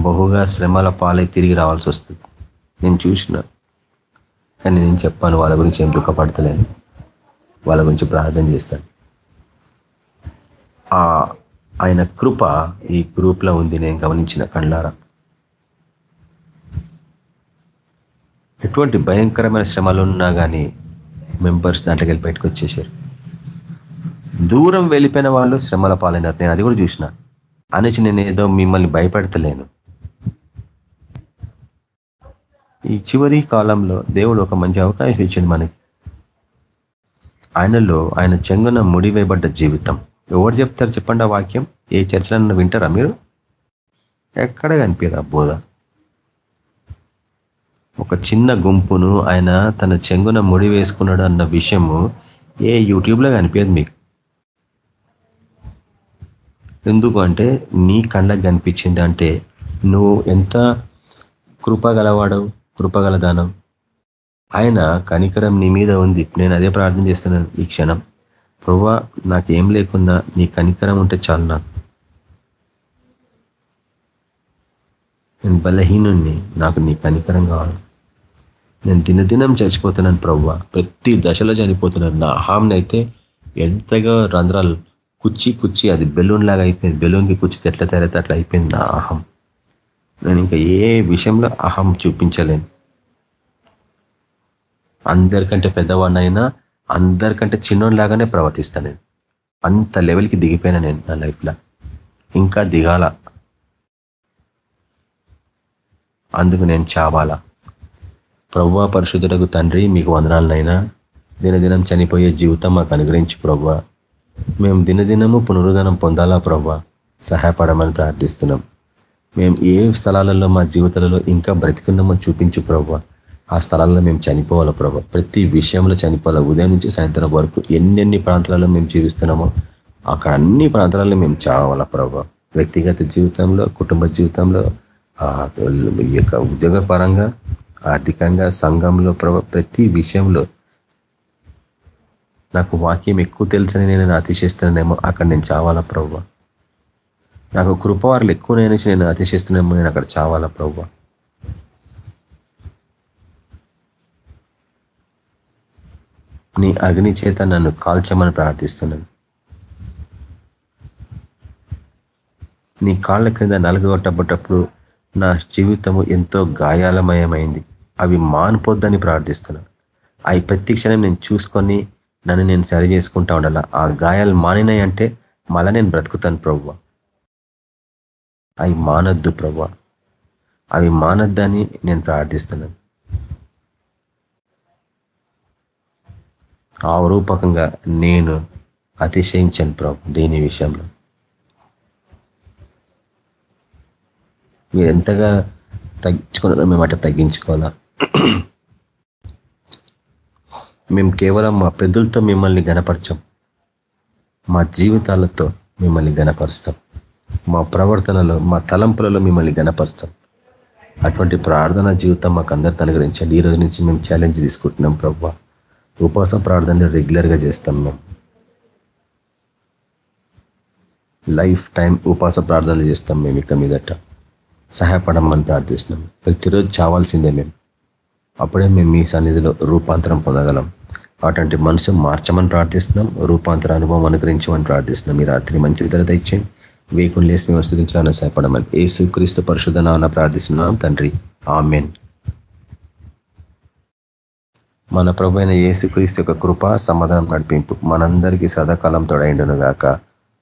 బహుగా శ్రమల పాలై తిరిగి రావాల్సి వస్తుంది. నేను చూసిన. కానీ నేను చెప్పాను వాళ్ళ గురించి ఏం దుఃఖపడతలేను. వాళ్ళ గురించి ప్రార్థన చేస్తాను. ఆయన కృప ఈ గ్రూప్లో ఉంది నేను గమనించిన కళ్ళారా. ఎటువంటి భయంకరమైన శ్రమలు ఉన్నా కానీ మెంబర్స్ దాంట్లోకి వెళ్ళి బయటకు వచ్చేసారు దూరం వెళ్ళిపోయిన వాళ్ళు శ్రమల పాలైనారు. నేను అది కూడా చూసిన. అనేసి నేను ఏదో మిమ్మల్ని భయపెడతలేను. ఈ చివరి కాలంలో దేవుడు ఒక మంచి అవకాశం ఇచ్చింది మనకి. ఆయనలో ఆయన చెంగున ముడివేయబడ్డ జీవితం. ఎవరు చెప్తారు చెప్పండి ఆ వాక్యం? ఏ చర్చలను వింటారా మీరు? ఎక్కడ కనిపించదు ఆ బోధ? ఒక చిన్న గుంపును ఆయన తన చెంగున ముడి వేసుకున్నాడు అన్న విషయము ఏ యూట్యూబ్లో కనిపించదు మీకు. ఎందుకు అంటే నీ కళ్ళకు కనిపించింది అంటే నువ్వు ఎంత కృపగలవాడవు కృపగల దానం ఆయన కనికరం నీ మీద ఉంది. నేను అదే ప్రార్థన చేస్తున్నాను ఈ క్షణం. ప్రవ్వా నాకేం లేకున్నా నీ కనికరం ఉంటే చాలు నాకు నేను బలహీనుణ్ణి నాకు నీ కనికరం కావాలి. నేను దినదినం చచ్చిపోతున్నాను ప్రవ్వ. ప్రతి దశలో చనిపోతున్నాను. నా అహాంని అయితే ఎంతగా రంధ్రాలు కుచ్చి కుచ్చి అది బెలూన్ లాగా అయిపోయింది. బెలూన్కి కుచ్చితే ఎట్లా తయారైతే అట్లా అయిపోయింది నా అహం. నేను ఇంకా ఏ విషయంలో అహం చూపించలేను. అందరికంటే పెద్దవాడినైనా అందరికంటే చిన్నోళ్ళలాగానే ప్రవర్తిస్తాను నేను. అంత లెవెల్కి దిగిపోయినా నేను నా లైఫ్లో. ఇంకా దిగాల. అందుకు నేను చావాలా. ప్రవ్వా పరిశుద్ధులకు తండ్రి మీకు వందనాలనైనా. దినదినం చనిపోయే జీవితం మాకు అనుగ్రహించి ప్రవ్వా. మేము దినదినము పునరుద్ధనం పొందాలా ప్రవ్వా. సహాయపడమని ప్రార్థిస్తున్నాం. మేము ఏ స్థలాలలో మా జీవితాలలో ఇంకా బ్రతికున్నామో చూపించు ప్రవ్వా. ఆ స్థలాల్లో మేము చనిపోవాలి ప్రభా? ప్రతి విషయంలో చనిపోవాలి? ఉదయం నుంచి సాయంత్రం వరకు ఎన్నెన్ని ప్రాంతాలలో మేము జీవిస్తున్నామో అక్కడ అన్ని ప్రాంతాలలో మేము చావాలా ప్రభా? వ్యక్తిగత జీవితంలో కుటుంబ జీవితంలో ఈ యొక్క ఉద్యోగపరంగా ఆర్థికంగా సంఘంలో ప్రభ ప్రతి విషయంలో నాకు వాక్యం ఎక్కువ తెలుసని నేను అతిశిస్తున్నానేమో అక్కడ నేను చావాలా ప్రవ్వ నాకు కృపవారులు ఎక్కువ నేను నేను అతిశిస్తున్నామో నేను అక్కడ చావాలా ప్రవ్వ నీ అగ్ని చేత నన్ను కాల్చమని ప్రార్థిస్తున్నాను. నీ కాళ్ళ కింద నలగొట్టబడ్డప్పుడు నా జీవితము ఎంతో గాయాలమయమైంది. అవి మానిపోద్దని ప్రార్థిస్తున్నాను అవి ప్రతి క్షణం నేను చూసుకొని నన్ను నేను సరి చేసుకుంటా ఉండాల? ఆ గాయాలు మానినాయి అంటే మళ్ళా నేను బ్రతుకుతాను ప్రవ్వ. అవి మానద్దు ప్రవ్వ. అవి మానద్దని నేను ప్రార్థిస్తున్నాను. ఆ రూపకంగా నేను అతిశయించాను ప్రభు దీని విషయంలో. మీరు ఎంతగా తగ్గించుకున్నారో మేము అట్లా తగ్గించుకోవాలా? మేము కేవలం మా పెద్దలతో మిమ్మల్ని గనపరచం. మా జీవితాలతో మిమ్మల్ని గనపరుస్తాం. మా ప్రవర్తనలో మా తలంపులలో మిమ్మల్ని గనపరుస్తాం. అటువంటి ప్రార్థన జీవితం మాకు అందరికీ అనుగ్రహించండి. ఈ రోజు నుంచి మేము ఛాలెంజ్ తీసుకుంటున్నాం ప్రభావ ఉపవాస ప్రార్థనలు రెగ్యులర్గా చేస్తాం మేము. లైఫ్ టైం ఉపవాస ప్రార్థనలు చేస్తాం మేము ఇక మీదట. సహాయపడమని ప్రార్థిస్తున్నాం. ప్రతిరోజు చావాల్సిందే మేము. అప్పుడే మేము మీ సన్నిధిలో రూపాంతరం పొందగలం. అటువంటి మనసు మార్చమని ప్రార్థిస్తున్నాం. రూపాంతర అనుభవం అనుగ్రహించమని ప్రార్థిస్తున్నాం. ఈ రాత్రి మంచి విధత ఇచ్చేయండి వేకుని లేసి వసతించాలని సహాయపడమని. ఏసు క్రీస్తు పరిశుధన ప్రార్థిస్తున్నాం. తండ్రి ఆమెన్. మన ప్రభు అయిన ఏసుక్రీస్తు యొక్క కృప సమాధానం నడిపింపు మనందరికీ సదాకాలం తొడైండును గాక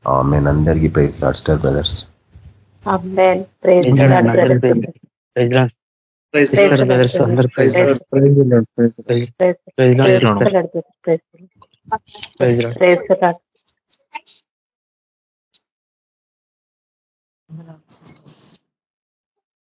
ఆమెన్ అందరికీ ప్రైజ్ లాడ్ స్టార్ బ్రదర్స్ Sisters.